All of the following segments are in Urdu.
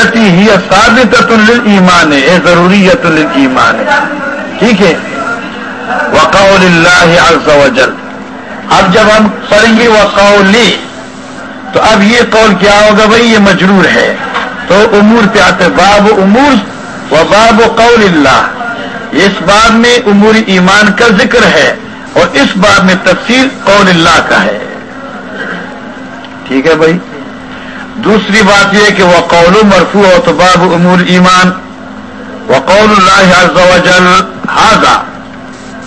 التی ہی ثابت ایمان ہے ضروریت ایمان ہے ٹھیک ہے؟ وقول اللہ عز و جل اب جب ہم پڑھیں گے وقولی، تو اب یہ قول کیا ہوگا بھائی؟ یہ مجرور ہے۔ تو امور پہ آتے باب امور و باب قول اللہ۔ اس باب میں امور ایمان کا ذکر ہے اور اس باب میں تفصیل قول اللہ کا ہے۔ ٹھیک ہے بھائی؟ دوسری بات یہ کہ وہ قول مرفوع ہو تو باب امور ایمان. وقول اللہ عز و جل ہاضا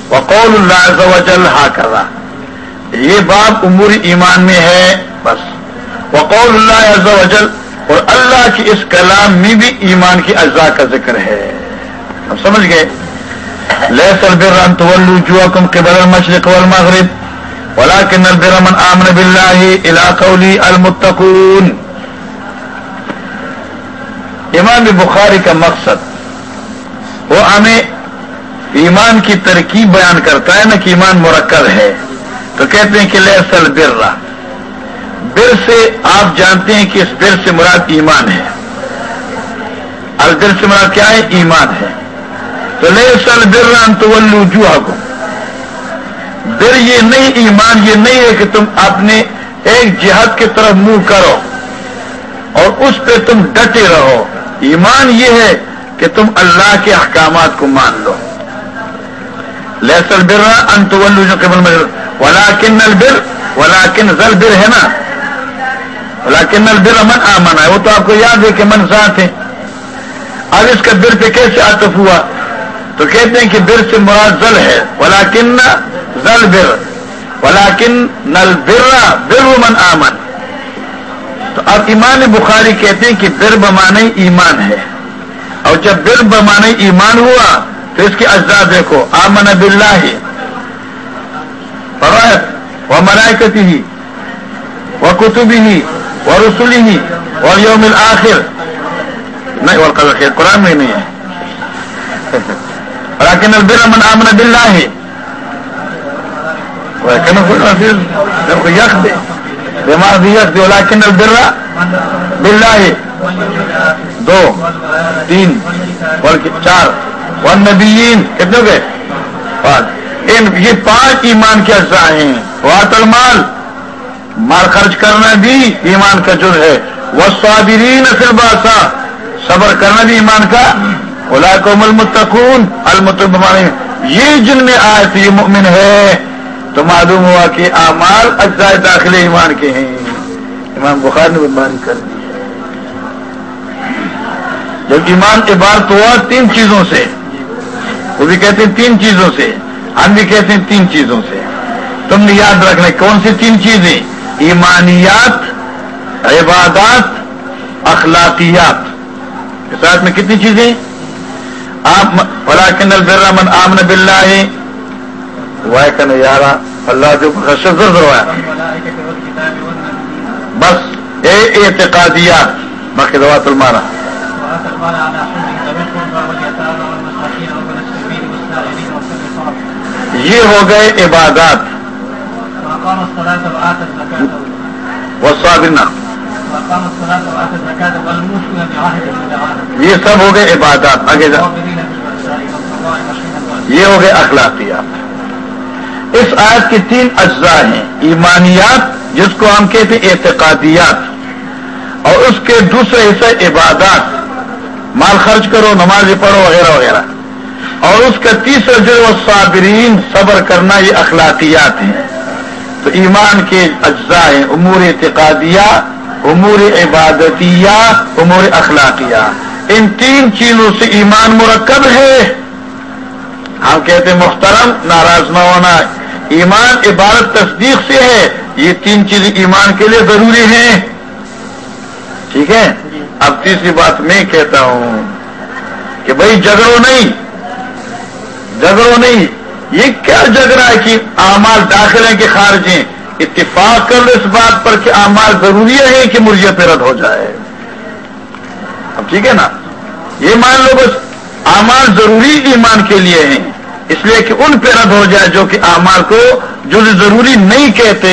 وقول اللہ عز و جل ہا کر یہ باب امور ایمان میں ہے، بس. وقول اللہ عز و جل اور اللہ کی اس کلام میں بھی ایمان کی اجزاء کا ذکر ہے۔ اب سمجھ گئے؟ لہ سلبران تو کم کے بدل مشرق والمغرب ولكن البر من آمن بالله الى قولی المتقون۔ امام بخاری کا مقصد وہ ہمیں ایمان کی ترکیب بیان کرتا ہے نا کہ ایمان مرکب ہے تو کہتے ہیں کہ لہسل برا بر سے آپ جانتے ہیں کہ اس بر سے مراد ایمان ہے۔ البر سے مراد کیا ہے؟ ایمان ہے۔ تو لہسل برا تو کو بر یہ نہیں، ایمان یہ نہیں ہے کہ تم اپنے ایک جہاد کی طرف منہ کرو اور اس پہ تم ڈٹے رہو۔ ایمان یہ ہے کہ تم اللہ کے احکامات کو مان لو۔ لہسل بر انتولو ولاکن البر ولاکن زل بر ہے نا۔ ولاکن البر من آمن ہے۔ وہ تو آپ کو یاد ہے کہ من ساتھ ہے۔ اب اس کا بر پہ کیسے آتف ہوا؟ تو کہتے ہیں کہ بر سے مراد زل ہے۔ ولاکن زل بر۔ ولاکن نل برا بر من آمن۔ تو اب ایمان بخاری کہتے ہیں کہ بر بمانے ایمان ہے۔ اور جب بر بمانے ایمان ہوا تو اس کے اجزاء دیکھو۔ آمن باللہ۔ ہی وہ مرائکتی ہی وہ کتبی ہی وہ رسولی ہی اور یوم الآخر نہیں اور خیر۔ قرآن میں نہیں ہے۔ لیکن البر من آمن باللہ۔ ہے یخ دے۔ بیمار بھی یخ البر باللہ، دو، تین چار ون نبیین کتنے گئے؟ پانچ۔ یہ پانچ ایمان کے اجزاء ہیں۔ وات المال، مال خرچ کرنا بھی ایمان کا جر ہے۔ وہ صابرین اصل باسا صبر کرنا بھی ایمان کا۔ علاقم المتقون المتبان یہ جن میں آئے تھے یہ مؤمن ہے۔ تو معلوم ہوا کہ اعمال اجزاء داخل ایمان کے ہیں۔ امام بخار نے بیماری کر دی۔ جب ایمان کے بعد ہوا تین چیزوں سے، وہ بھی کہتے ہیں تین چیزوں سے، ہم بھی کہتے ہیں تین چیزوں سے۔ تم نے یاد رکھنا کون سی تین چیزیں؟ ایمانیات، عبادات، اخلاقیات۔ ساتھ میں کتنی چیزیں؟ آپ فلاکن البرمن آمن بلّہ ہے کن یارا اللہ جو کروایا بس اے اعتقادیات، باقی دوات المارا یہ ہو گئے عبادات۔ یہ سب ہو گئے عبادات، آگے جا۔ یہ ہو گئے اخلاقیات۔ اس آیت کی تین اجزاء ہیں، ایمانیات، جس کو ہم کہتے ہیں اعتقادیات، اور اس کے دوسرے حصے عبادات، مال خرچ کرو نماز پڑھو، وغیرہ وغیرہ۔ اور اس کا تیسرا جو صابرین صبر کرنا، یہ اخلاقیات ہیں۔ تو ایمان کے اجزاء ہیں، امور اعتقادیہ، امور عبادتیہ، امور اخلاقیہ۔ ان تین چیزوں سے ایمان مرکب ہے۔ ہم کہتے ہیں محترم، ناراض نہ ہونا ایمان عبادت تصدیق سے ہے، یہ تین چیزیں ایمان کے لیے ضروری ہیں۔ ٹھیک ہے؟ اب تیسری بات میں کہتا ہوں کہ بھائی جگڑو نہیں۔ جگڑو نہیں۔ یہ کیا جگ رہا ہے کہ اعمال داخل ہیں کہ خارج ہیں؟ اتفاق کر لو اس بات پر کہ اعمال ضروری ہے کہ مرجے پہ رد ہو جائے۔ اب ٹھیک ہے نا؟ یہ مان لو بس، اعمال ضروری ایمان کے لیے ہیں۔ اس لیے کہ ان پہ رد ہو جائے جو کہ اعمال کو جو ضروری نہیں کہتے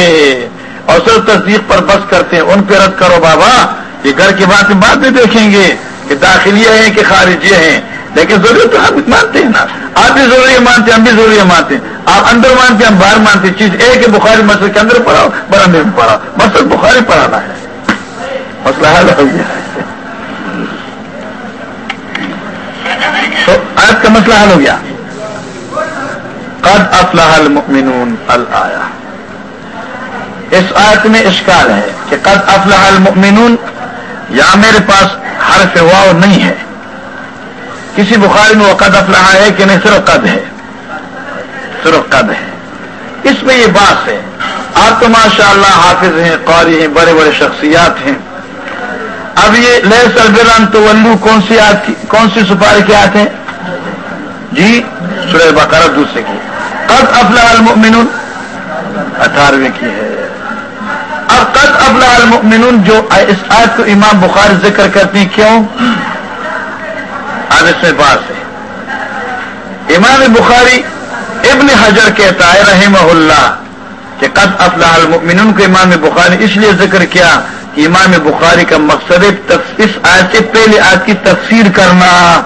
اور صرف تصدیق پر بس کرتے ہیں، ان پہ رد کرو بابا۔ یہ گھر کی بات بعد میں دیکھیں گے کہ داخلیہ ہیں کہ خارجیہ ہیں۔ لیکن ضرورت تو ہم مانتے ہیں نا۔ آپ بھی ضروری مانتے ہیں، ہم بھی ضروری مانتے ہیں۔ آپ اندر مانتے ہیں، ہم باہر مانتے ہیں۔ چیز ایک ہے، بخاری مسئلہ کے اندر پڑھاؤ برامدے میں پڑھاؤ۔ مسئلہ بخاری پڑھانا ہے۔ مسئلہ حل ہو گیا تو آج کا مسئلہ حل ہو گیا۔ قد افلاح المؤمنون الایا اس آیت میں اشکال ہے کہ قد افلاح المؤمنون یا میرے پاس حرف واؤ نہیں ہے۔ کسی بخاری میں وہ قد افلاح ہے کہ نہیں، صرف قد ہے۔ صرف قد ہے۔ اس میں یہ بات ہے، آپ تو ماشاء اللہ حافظ ہیں، قاری ہیں، بڑے بڑے شخصیات ہیں۔ اب یہ لہ سربران تو ولو کون سی آت کون سی سپاری کی آتے ہیں جی سورہ بقرہ دوسرے کی۔ قد افلاح المؤمنون۔ اٹھارہویں کی ہے۔ اب قد افلاح المؤمنون جو اس آیت کو امام بخاری ذکر کرتے ہیں، کیوں؟ اب اس میں بات ہے۔ امام بخاری ابن حجر کہتا ہے، رحمہ اللہ، کہ قد افلاح المؤمنون کو امام بخاری اس لیے ذکر کیا کہ امام بخاری کا مقصد اس آیت سے پہلے آج کی تفسیر کرنا۔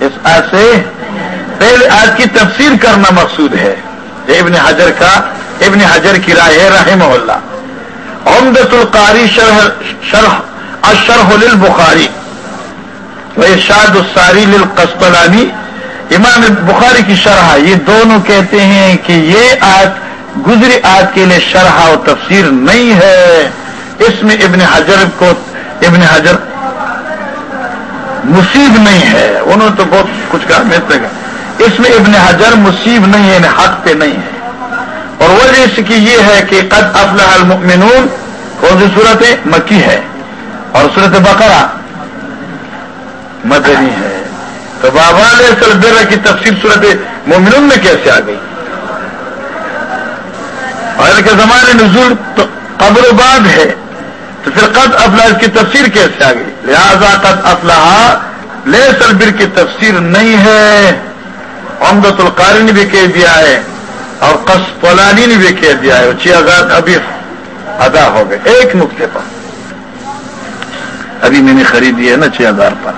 اس آیت سے پہلے آج کی تفسیر کرنا مقصود ہے۔ ابن حجر کا ابن حجر کی رائے ہے رحمہ اللہ۔ عمدت القاری شرح شرح اشرح للبخاری۔ ارشاد الساری للقسطلانی۔ امام بخاری کی شرح۔ یہ دونوں کہتے ہیں کہ یہ آج گزری آج کے لیے شرح و تفسیر نہیں ہے۔ اس میں ابن حجر کو ابن حجر مصیب نہیں ہے۔ انہوں نے تو بہت کچھ کہا، میں اس میں ابن حجر مصیب نہیں ہے یعنی حق پہ نہیں ہے۔ اور وجہ اس کی یہ ہے کہ قد افلح المؤمنون، کون سی صورت مکی ہے۔ اور صورت بقرہ، مدنی ہے۔ تو بابا علیہ السلام کی تفصیل صورت مومنون میں کیسے آ گئی؟ اور کے زمانے نزول تو قبر و بعد ہے۔ تو پھر قد افلاح کی تفسیر کیسے آ گئی؟ لہذا قد افلاح لے سلبر کی تفسیر نہیں ہے۔ عمدت القاری نے بھی کہہ دیا ہے اور قص پولانی نے بھی کہہ دیا ہے۔ چھ ہزار ابھی ادا ہو گئے۔ ایک نقطے پر۔ ابھی میں نے خریدی ہے نا چھ ہزار پر۔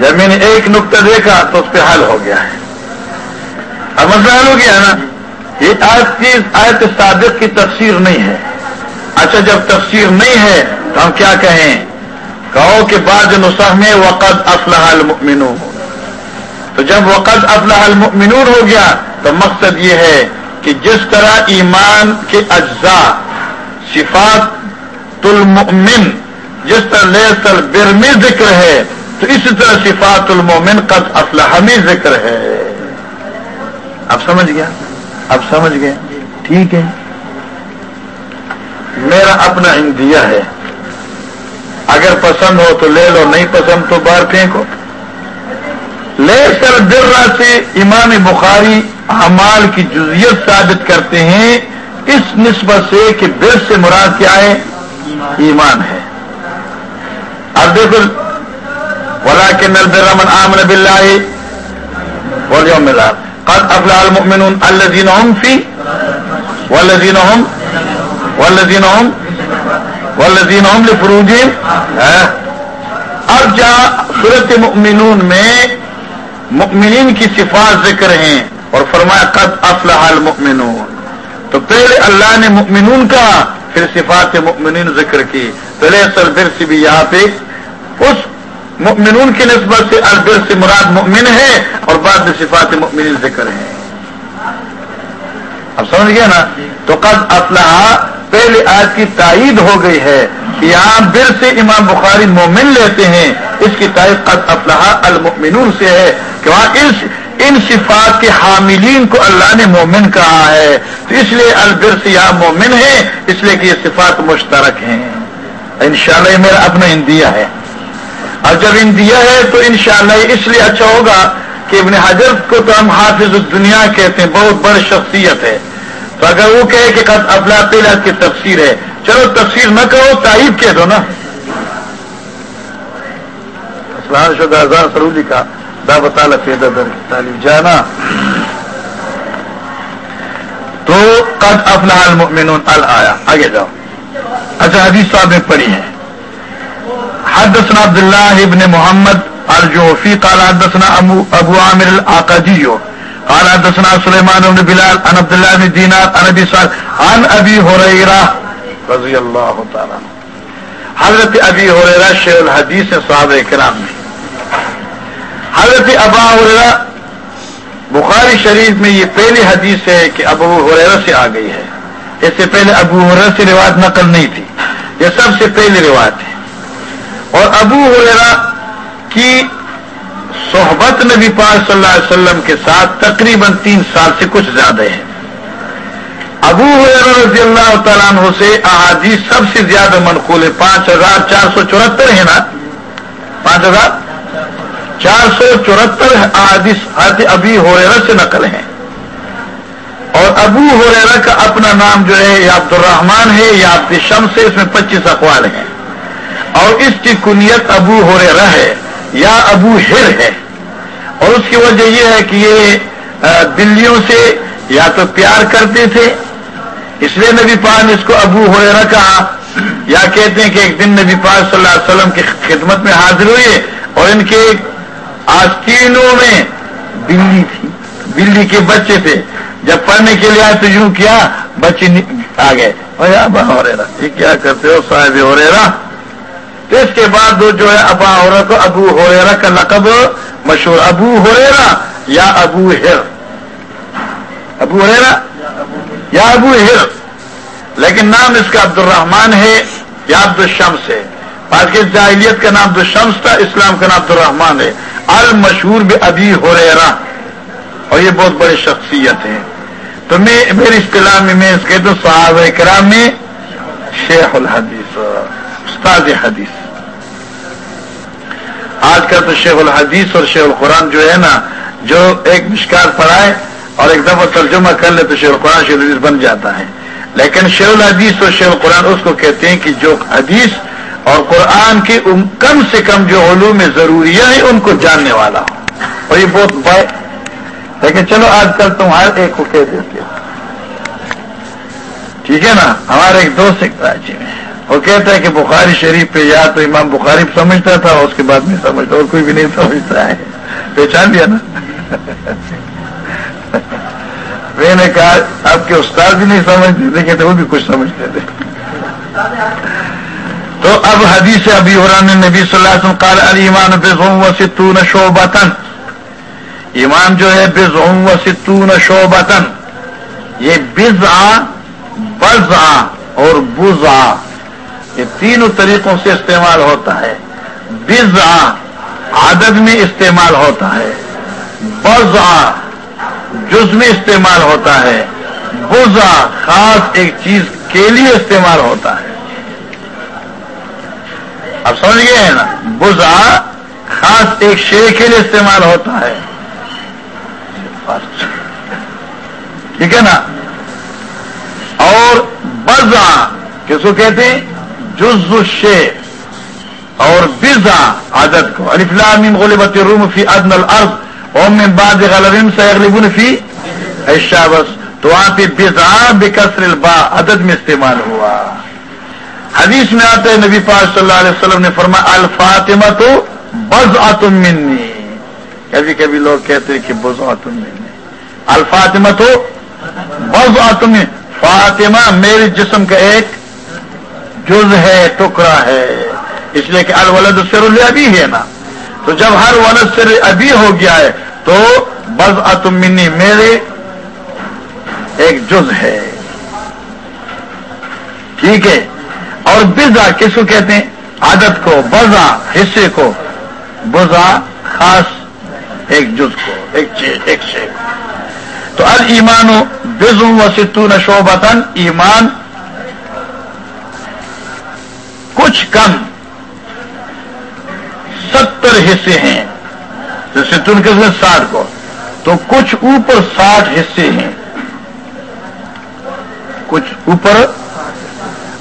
جب میں نے ایک نقطہ دیکھا تو اس پہ حل ہو گیا ہے۔ اب مسئلہ حل ہو گیا نا۔ یہ آیت کی آیت صادق کی تفسیر نہیں ہے۔ اچھا جب تفسیر نہیں ہے تو ہم کیا کہیں؟ کہو کہ بعض نسخ میں وقت افلاح المؤمنون۔ تو جب وقت افلاح المؤمنون ہو گیا، تو مقصد یہ ہے کہ جس طرح ایمان کے اجزاء، صفات المؤمن، جس طرح لیسل برمی ذکر ہے، تو اسی طرح صفات المومن قد افلاحمی ذکر ہے۔ اب سمجھ گیا؟ اب سمجھ گئے؟ ٹھیک ہے۔ میرا اپنا اندیا ہے۔ اگر پسند ہو تو لے لو، نہیں پسند تو باہر پھینکو۔ لے کر درا سے امام بخاری اعمال کی جزیت ثابت کرتے ہیں، اس نسبت سے کہ بر سے مراد کیا ہے؟ ایمان ہے۔ اب دیکھو ولكن البر من آمن بالله واليوم الآخر۔ قد أفلح المؤمنون الذين هم في والذين هم والذين هم والذين هم لفروجهم۔ اب جہاں صورت مؤمنون میں مؤمنین کی صفات ذکر ہیں اور فرمایا، قد افلح المؤمنون۔ تو پہلے اللہ نے مؤمنون کہا پھر صفات مؤمنین ذکر کی۔ پہلے اصل سے بھی یہاں پہ۔ اس مؤمنون کی نسبت سے البر سے مراد مؤمن ہے اور بعد میں صفات مؤمن ذکر ہے اب سمجھ گیا نا؟ تو قد افلاح پہلے آج کی تائید ہو گئی ہے کہ یہاں بر سے امام بخاری مومن لیتے ہیں۔ اس کی تائید قد افلاح المؤمنون سے ہے۔ کہ وہاں اس ان صفات کے حاملین کو اللہ نے مومن کہا ہے، تو اس لیے البر سے یہاں مومن ہے، اس لیے کہ یہ صفات مشترک ہیں۔ انشاءاللہ یہ میرا اپنا اندیا ہے۔ اور جب ان دیا ہے تو انشاءاللہ یہ اس لیے اچھا ہوگا کہ ابن حجر کو تو ہم حافظ الدنیا کہتے ہیں، بہت بڑی شخصیت ہے۔ تو اگر وہ کہے کہ افلا پہلا کی تفسیر ہے، چلو تفسیر نہ کرو تعریف کہہ دو نا۔ سرولی کا دا بطالہ تعلیم جانا. تو قد افلاح المؤمنون ال آیا آگے جاؤ. اچھا حدیث صاحب نے پڑھی ہے. حدثنا عبد الله ابن محمد الجوفي قال حدثنا ابو ابو عامر العقدي قال حدثنا سليمان بن بلال عن عبد الله بن دينار عن ابي سعد عن ابي هريره رضي الله تعالى حضرت ابی ہریرا شیخ الحدیث صحابہ کرام میں حضرت ابا ہریرا بخاری شریف میں یہ پہلی حدیث ہے کہ ابو حریرا سے آ گئی ہے۔ اس سے پہلے ابو حریرا سے روایت نقل نہیں تھی، یہ سب سے پہلی روایت ہے۔ اور ابو حریرا کی صحبت نبی پاک صلی اللہ علیہ وسلم کے ساتھ تقریباً تین سال سے کچھ زیادہ ہے۔ ابو رضی اللہ تعالیٰ عنہ سے احادیث سب سے زیادہ منقول ہے۔ پانچ ہزار چار سو چورہتر ہے نا؟ پانچ ہزار؟ چار سو چورہتر احادیث ابھی ہو سے نقل ہیں۔ اور ابو ہو کا اپنا نام جو ہے یا عبد الرحمان ہے یا عبد شمس ہے، اس میں پچیس اقوال ہیں۔ اور اس کی کنیت ابو ہو ہے، یا ابو ہر ہے۔ اور اس کی وجہ یہ ہے کہ یہ دلیوں سے یا تو پیار کرتے تھے۔ اس لیے نبی پاک نے اس کو ابو ہو کہا۔ یا کہتے ہیں کہ ایک دن نبی پاک صلی اللہ علیہ وسلم کی خدمت میں حاضر ہوئے اور ان کے آستینوں میں بلی تھی، بلی کے بچے تھے۔ جب پڑھنے کے لیے آئے تو یوں کیا، بچے آ گئے۔ ابا رہا یہ کیا کرتے ہو صاحب ہو رہا تو اس کے بعد جو ہے ابا ہو کو ابو ہو کا لقب مشہور۔ ابو ہو یا ابو ہر؟ ابو ہریرا یا ابو ہر؟ لیکن نام اس کا عبد الرحمان ہے، یا عبد الشمس ہے۔ پاکستان جاہلیت کا نام عبد الشمس تھا، اسلام کا نام عبد الرحمان ہے۔ المشہور بھی ابھی ہو رہا اور یہ بہت بڑی شخصیت ہے۔ تو میں میری اصطلاح میں میں اس کہتا ہوں صحابہ کرام میں شیخ الحدیث استاد حدیث۔ آج کل تو شیخ الحدیث اور شیخ القرآن جو ہے نا، جو ایک مشکار پڑھائے اور ایک دفعہ ترجمہ کر لے تو شیخ القرآن شیخ الحدیث بن جاتا ہے۔ لیکن شیخ الحدیث اور شیخ القرآن اس کو کہتے ہیں کہ جو حدیث اور قرآن کی کم سے کم جو علوم ضروری ہے ان کو جاننے والا ہو اور یہ بہت بڑے لیکن چلو، آج کل تم ہر ایک کو کہہ دیتے ہو ٹھیک ہے نا؟ ہمارے ایک دوست ایک کراچی میں۔ وہ کہتا ہے کہ بخاری شریف پہ یا تو امام بخاری سمجھتا تھا اس کے بعد نہیں سمجھتا، اور کوئی بھی نہیں سمجھتا ہے۔ پہچان لیا نا؟ میں نے کہا، آپ کے استاد بھی نہیں سمجھتے تھے کہتے وہ بھی کچھ سمجھتے تھے۔ تو اب حدیث ابھی حران نبی صلی اللہ علیہ وسلم قال ایمان بزوم و ستون شعبتن ایمان جو ہے بزوم و ستون شعبتن یہ بزا بزا اور بزا یہ تینوں طریقوں سے استعمال ہوتا ہے. بزا عدد میں استعمال ہوتا ہے. بزا جز میں استعمال ہوتا ہے. بزا خاص ایک چیز کے لیے استعمال ہوتا ہے. اب سمجھ گئے ہیں نا، بزا خاص ایک شے کے لیے استعمال ہوتا ہے۔ ٹھیک ہے نا؟ اور بزا کس کو کہتے ہیں؟ جز شے اور بزا عادت کو۔ الفلام غلبت روم فی ادن الارض۔ من بعد غلبهم سيغلبون في الشابس تو وہاں پہ بزا بکسر البا عدد میں استعمال ہوا۔ حدیث میں آتے ہیں نبی پاک صلی اللہ علیہ وسلم نے فرمایا الفاطمہ تو بز منی۔ کبھی کبھی لوگ کہتے ہیں کہ بز منی۔ الفاطمہ تو بز آتم فاطمہ میرے جسم کا ایک جز ہے، ٹکڑا ہے۔ اس لیے کہ الولد سر بھی ہے نا۔ تو جب ہر ولد سے ابھی ہو گیا ہے، تو بز اتمنی میرے ایک جز ہے۔ ٹھیک ہے؟ اور بزا کس کو کہتے ہیں؟ عادت کو، بزا، حصے کو۔ بزا خاص، ایک جز کو، ایک چیز، ایک شے تو ال ایمان بزو و ستون ایمان کچھ کم ستر حصے ہیں۔ جیسے تن کے ساٹھ کو۔ تو کچھ اوپر ساٹھ حصے ہیں۔ کچھ اوپر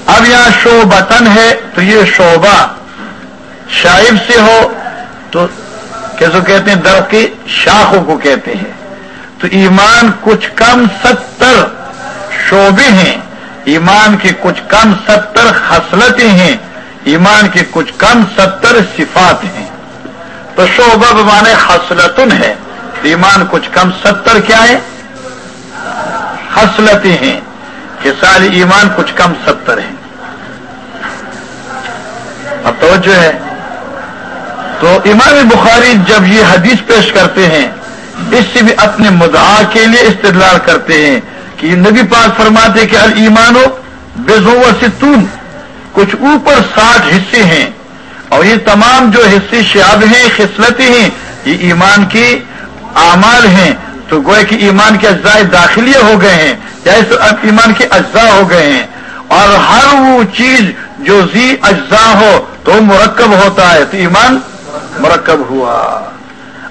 اب یہاں شوبتن ہے تو یہ شعبہ شائب سے ہو تو کیسے کہتے ہیں درخت کی شاخوں کو کہتے ہیں تو ایمان کچھ کم ستر شعبے ہیں ایمان کی کچھ کم ستر خصلتیں ہیں ایمان کی کچھ کم ستر صفات ہیں تو شعبہ بمانے خصلتن ہے ایمان کچھ کم ستر کیا ہے خصلتیں ہیں کہ ساری ایمان کچھ کم ستر ہیں۔ اب توجہ ہے۔ تو امام بخاری جب یہ حدیث پیش کرتے ہیں، اس سے بھی اپنے مدعا کے لیے استدلال کرتے ہیں کہ نبی پاک فرماتے کہ المان ہو بے ستون، کچھ اوپر ساٹھ حصے ہیں۔ اور یہ تمام جو حصے شعب ہیں، خصلتیں ہیں، یہ ایمان کی اعمال ہیں۔ تو گوئے کہ ایمان کے اجزاء داخلیہ ہو گئے ہیں یا اس ایمان کے اجزاء ہو گئے ہیں۔ اور ہر وہ چیز جو زی اجزاء ہو تو مرکب ہوتا ہے۔ تو ایمان مرکب ہوا۔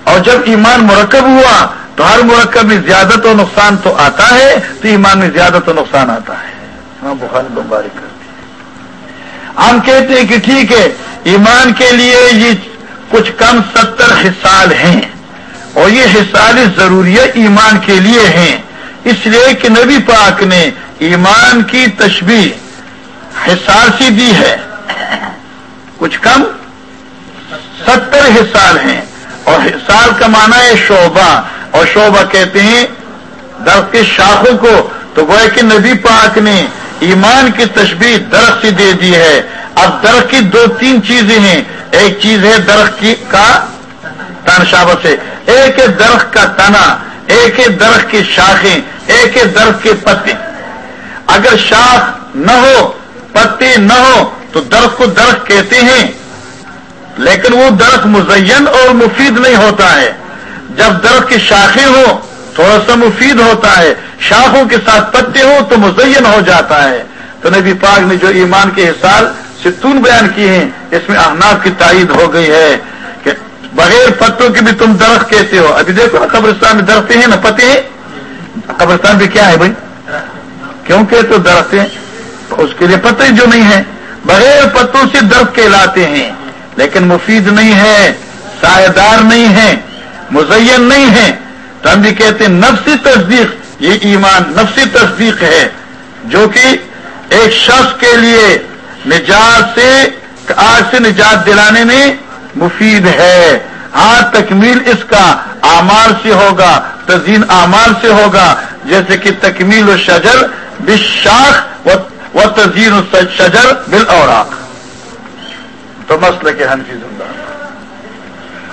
اور جب ایمان مرکب ہوا تو ہر مرکب میں زیادہ تو نقصان تو آتا ہے، تو ایمان میں زیادہ تو نقصان آتا ہے۔ ہاں بخار بمباری کرتی ہم کہتے ہیں کہ ٹھیک ہے، ایمان کے لیے یہ کچھ کم ستر حصال ہیں۔ اور یہ حصال ضروری ایمان کے لیے ہیں۔ اس لیے کہ نبی پاک نے ایمان کی تشبیح حصار سی دی ہے۔ کچھ کم؟ ستر حصال ہیں۔ اور حصال کا معنی ہے شعبہ۔ اور شعبہ کہتے ہیں درخت کی شاخوں کو۔ تو گوئے کہ نبی پاک نے ایمان کی تشبیح درخت سے دے دی ہے۔ اب درخت کی دو تین چیزیں ہیں۔ ایک چیز ہے درخت کی کا تانشابہ سے۔ ایک درخت کا تنا، ایک درخت کی شاخیں، ایک درخت کے پتے اگر شاخ نہ ہو پتے نہ ہو، تو درخت کو درخت کہتے ہیں۔ لیکن وہ درخت مزین اور مفید نہیں ہوتا ہے۔ جب درخت کی شاخیں ہوں، تھوڑا سا مفید ہوتا ہے۔ شاخوں کے ساتھ پتے ہوں تو مزین ہو جاتا ہے۔ تو نبی پاک نے جو ایمان کے حساب ستون بیان کی ہیں، اس میں احناف کی تائید ہو گئی ہے۔ بغیر پتوں کے بھی تم درخت کہتے ہو۔ ابھی دیکھو نا قبرستان میں درخت ہیں نا پتے ہیں۔ قبرستان بھی کیا ہے بھائی؟ کیوں کہتے ہو درخت ہیں؟ اس کے لیے پتے جو نہیں ہے بغیر پتوں سے درخت کہلاتے ہیں۔ لیکن مفید نہیں ہے سائے دار نہیں ہے، مزین نہیں ہے۔ تو ہم بھی کہتے ہیں نفسی تصدیق، یہ ایمان نفسی تصدیق ہے۔ جو کہ ایک شخص کے لیے نجات سے، آج سے نجات دلانے میں مفید ہے۔ ہاں تکمیل اس کا آمار سے ہوگا تزین آمار سے ہوگا۔ جیسے کہ تکمیل و شجر بشاخ و تزین شجر بل اوراق تو مسئلہ کے حنفی زندہ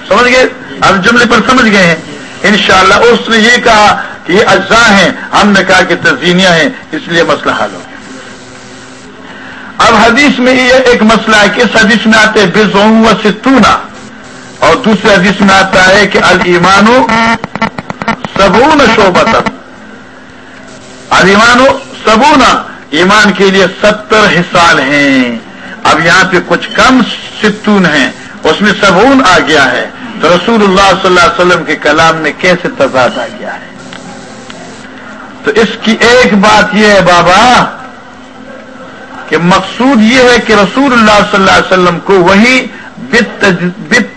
سمجھ گئے؟ اب جملے پر سمجھ گئے ہیں۔ انشاءاللہ اس نے یہ کہا کہ یہ اجزاء ہیں۔ ہم نے کہا کہ تزینیاں ہیں، اس لیے مسئلہ حل ہو۔ اب حدیث میں یہ ایک مسئلہ ہے کہ اس حدیث میں آتے بزوں و ستونا اور دوسرے حدیث میں آتا ہے کہ المان سبون شوبت المان سبونا ایمان کے لیے ستر حصال ہیں۔ اب یہاں پہ کچھ کم ستون ہیں۔ اس میں سبون آ گیا ہے۔ تو رسول اللہ صلی اللہ علیہ وسلم کے کلام میں کیسے تضاد آ گیا ہے؟ تو اس کی ایک بات یہ ہے، بابا کہ مقصود یہ ہے کہ رسول اللہ صلی اللہ علیہ وسلم کو وہی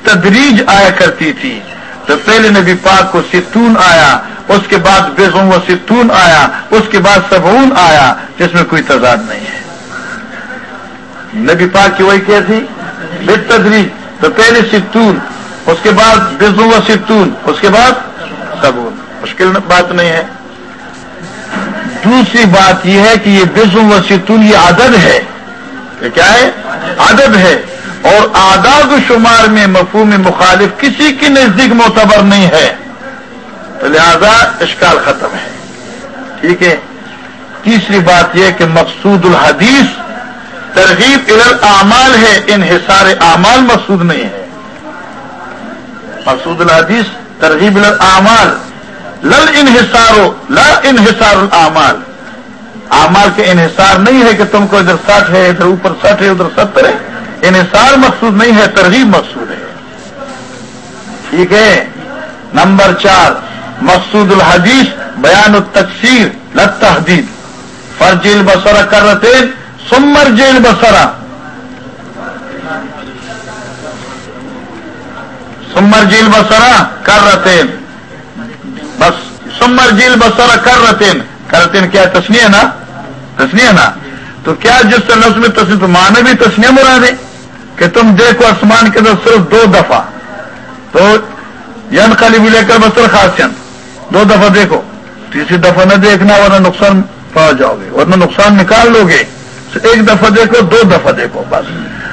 تدریج آیا کرتی تھی۔ تو پہلے نبی پاک کو ستون آیا، اس کے بعد بےزوں و ستون آیا، اس کے بعد سبون آیا، جس میں کوئی تضاد نہیں ہے۔ نبی پاک کی وہی کیا تھی؟ بت تدریج تو پہلے ستون، اس کے بعد بزو و ستون، اس کے بعد سبون مشکل بات نہیں ہے۔ دوسری بات یہ ہے کہ یہ بزو و ستون یہ عدد ہے یہ کیا ہے؟ عدد ہے۔ اور آداد و شمار میں مفہوم مخالف کسی کی نزدیک معتبر نہیں ہے۔ تو لہذا اشکال ختم ہے۔ ٹھیک ہے۔ تیسری بات یہ کہ مقصود الحدیث ترغیب اعمال ہے۔ انحصار اعمال مقصود نہیں ہے۔ مقصود الحدیث ترغیب اعمال لل انحصار ل انحصار الاعمال اعمال کے انحصار نہیں ہے کہ تم کو ادھر سٹ ہے، ادھر اوپر سٹ ہے، ادھر ستر ہے۔ انحصار مقصود نہیں ہے، ترغیب مقصود ہے۔ ٹھیک ہے؟ نمبر چار، مقصود الحدیث، بیان التقسیر لتحدید فرجیل بسر کرتے سمر جیل بسرا سمر جیل بسرا کر رہتے بس سمر جیل بسرا کر رہتے کرتے کیا تسنی ہے نا؟ تسنیا نا؟ تو کیا جس سے لفظ میں تسنی تو مانے بھی تسنیا مراد ہے کہ تم دیکھو آسمان کے اندر صرف دو دفعہ. تو ین خالی بھی لے کر بسر خاص دو دفعہ دیکھو. تیسری دفعہ نہ دیکھنا ورنہ نقصان پا جاؤ گے. ورنہ نقصان نکال لو گے. ایک دفعہ دیکھو، دو دفعہ دیکھو، بس.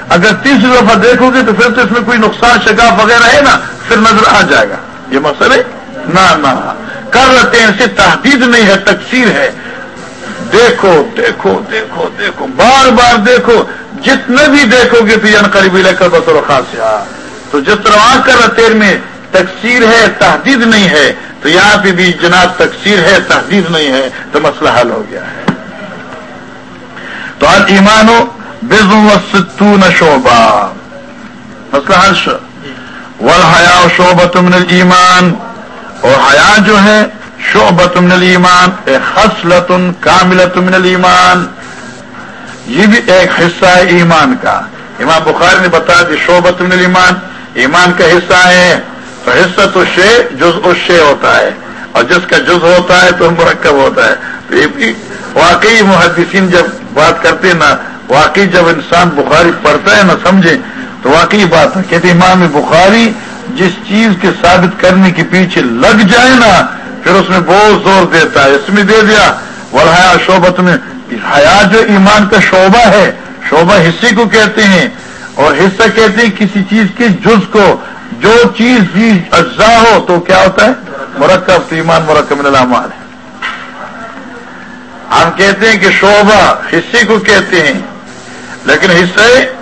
اگر تیسری دفعہ دیکھو گے تو پھر تو اس میں کوئی نقصان، شگاف وغیرہ ہے نا؟ پھر نظر آ جائے گا. یہ مقصد ہے؟ نہ نہ۔ کر رہتے ہیں اسے تحدید نہیں ہے تقسیر ہے۔ دیکھو دیکھو دیکھو دیکھو۔ بار بار دیکھو۔ جتنے بھی دیکھو گے تو یہ قریبی لے کر بطور خاص تو جس طرح آ کر تیر میں تقسیر ہے تحدید نہیں ہے تو یہاں پہ بھی جناب تقسیر ہے تحدید نہیں ہے تو مسئلہ حل ہو گیا ہے۔ تو آج ایمانو بزو و ستون شعبہ۔ مسئلہ حل ول حیا شعبت من الایمان۔ اور حیا جو ہے شعبت من الایمان خصلت کاملت من الایمان۔ یہ بھی ایک حصہ ہے ایمان کا۔ امام بخاری نے بتایا کہ شعبت من الایمان ایمان کا حصہ ہے۔ تو حصہ تو شے جز اس شے ہوتا ہے۔ اور جس کا جز ہوتا ہے تو مرکب ہوتا ہے۔ تو یہ بھی واقعی محدثین جب بات کرتے نا، واقعی جب انسان بخاری پڑھتا ہے نہ سمجھے تو واقعی بات ہے۔ کہتے امام بخاری جس چیز کے ثابت کرنے کے پیچھے لگ جائے نا، پھر اس میں بہت زور دیتا ہے۔ اس میں دے دیا۔ وڑھایا شعبت میں حیا جو ایمان کا شعبہ ہے، شعبہ حصے کو کہتے ہیں۔ اور حصہ کہتے ہیں کسی چیز کے جز کو۔ جو چیز اجزا ہو تو کیا ہوتا ہے؟ مرکب، تو ایمان مرکب العمال ہے ہم کہتے ہیں کہ شعبہ حصے کو کہتے ہیں، لیکن حصے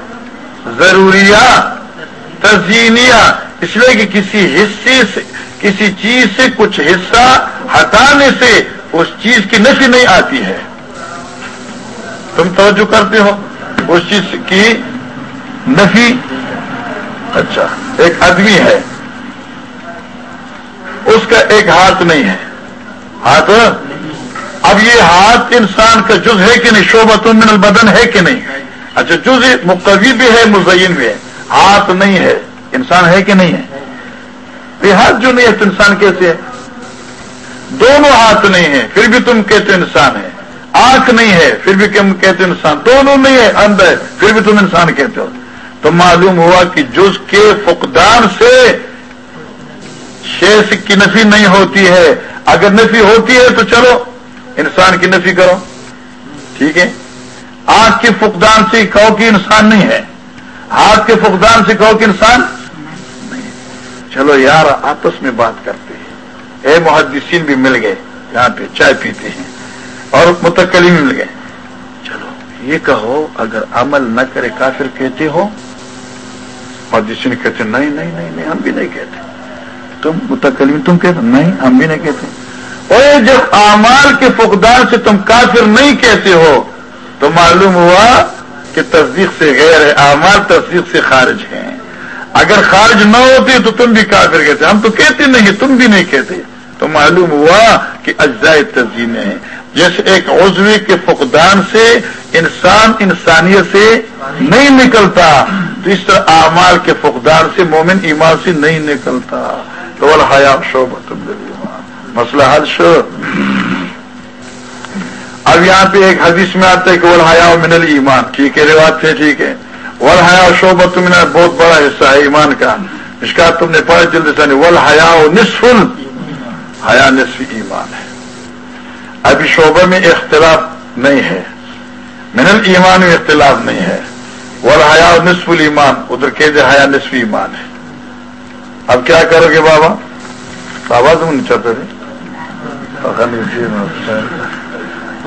ضروریہ تزینیہ اس لیے کہ کسی حصے سے کسی چیز سے کچھ حصہ ہٹانے سے اس چیز کی نفی نہیں آتی ہے۔ تم توجہ کرتے ہو؟ اس چیز کی نفی اچھا ایک آدمی ہے۔ اس کا ایک ہاتھ نہیں ہے۔ ہاتھ؟ اب یہ ہاتھ انسان کا جز ہے کہ نہیں؟ شعبت من البدن ہے کہ نہیں؟ اچھا جز مقوی بھی ہے، مزین بھی ہے۔ ہاتھ نہیں ہے۔ انسان ہے کہ نہیں ہے؟ یہ ہاتھ جو نہیں ہے تو انسان کیسے ہے دونوں ہاتھ نہیں ہے پھر بھی تم کہتے انسان ہے۔ آنکھ نہیں ہے، پھر بھی کم کہتے انسان۔ دونوں نہیں ہے، اندر، پھر بھی تم انسان کہتے ہو۔ تو معلوم ہوا کہ جز کے فقدان سے شیش کی نفی نہیں ہوتی ہے۔ اگر نفی ہوتی ہے تو چلو، انسان کی نفی کرو۔ ٹھیک ہے؟ آنکھ کے فقدان سے کہو کہ انسان نہیں ہے۔ ہاتھ کے فقدان سے کہو کہ انسان نہیں چلو یار، آپس میں بات کرتے ہیں۔ اے محدثین بھی مل گئے، یہاں پہ چائے پیتے ہیں اور متکلی مل گئے۔ چلو، یہ کہو، اگر عمل نہ کرے کافر کہتے ہو؟ محدثین کہتے نہیں نہیں نہیں نہیں، ہم بھی نہیں کہتے۔ تم متکلم، تم کہتے نہیں، ہم بھی نہیں کہتے۔ اور جب اعمال کے فقدان سے تم کافر نہیں کہتے ہو، تو معلوم ہوا کہ تصدیق سے غیر ہے اعمال تصدیق سے خارج ہیں۔ اگر خارج نہ ہوتے تو تم بھی کافر کہتے۔ ہم تو کہتے نہیں، تم بھی نہیں کہتے۔ تو معلوم ہوا کہ اجزائے تزینے ہیں۔ جیسے ایک عضوی کے فقدان سے انسان انسانیت سے نہیں نکلتا، تو اس طرح اعمال کے فقدان سے مومن ایمان سے نہیں نکلتا۔ تو الحیا شعبت مسئلہ حل شو اب یہاں پہ ایک حدیث میں آتا ہے کہ الحیا من ایمان ٹھیک ہے، روایت سے ٹھیک ہے۔ والحیا شعبت من بہت بڑا حصہ ہے ایمان کا۔ اس کا تم نے پڑھا جلد سے والحیا نصف حیا نصف ایمان ہے۔ ابھی شعبہ میں اختلاف نہیں ہے۔ من ایمان میں اختلاف نہیں ہے۔ والحیا نصف الایمان، ادھر کہتے حیا نصف ایمان ہے۔ اب کیا کرو گے بابا؟ بابا تم نہیں چاہتے تھے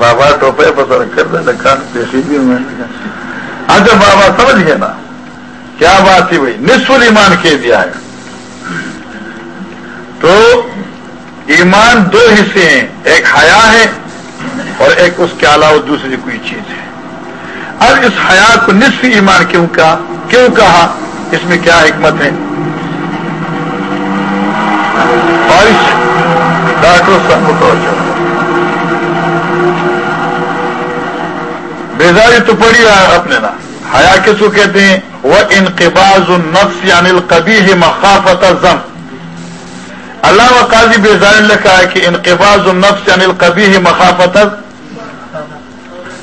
بابا ٹوپے پسند کر دے کان پیشی بھی اچھا بابا سمجھ گئے نا، کیا بات تھی بھائی؟ نصف ایمان کہہ دیا ہے۔ تو ایمان دو حصے ہیں، ایک حیا ہے اور ایک اس کے علاوہ دوسری کوئی چیز ہے۔ اب اس حیا کو نصف ایمان کیوں کہا؟ کیوں کہا؟ اس میں کیا حکمت ہے؟ ڈاکٹر صاحب توجہ بیزاری تو پڑی اپنے نا۔ حیا کس کو کہتے ہیں وہ انقباز النفس یعنی القبی مخافت زم اللہ و قاضی بیزاری نے لکھا ہے کہ انقباز النفس یعنی القبی مخافت۔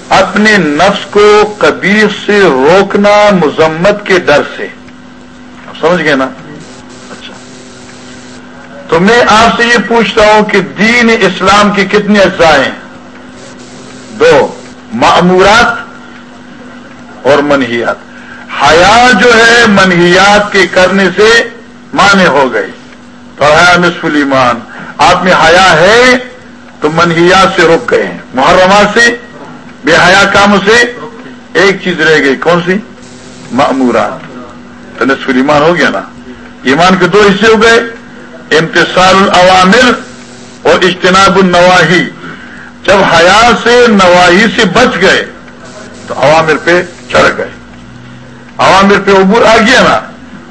اپنے نفس کو کبیر سے روکنا مذمت کے ڈر سے۔ سمجھ گئے نا؟ اچھا۔ تو میں آپ سے یہ پوچھتا ہوں کہ دین اسلام کے کتنے اجزاء ہیں؟ دو۔ معمورات اور منہیات۔ حیا جو ہے منہیات کے کرنے سے مانے ہو گئی۔ تو حیا نصف ایمان آپ میں حیا ہے تو منہیات سے رک گئے ہیں۔ محرمات سے، بے حیا کاموں سے ایک چیز رہ گئی۔ کون سی؟ معمورات تو نصف ایمان ہو گیا نا۔ ایمان کے دو حصے ہو گئے۔ امتصال العوامر اور اجتناب النواحی جب حیا سے نواحی سے بچ گئے، تو عوامر پہ چڑھ گئے۔ عوامر پہ عبور آ گیا نا؟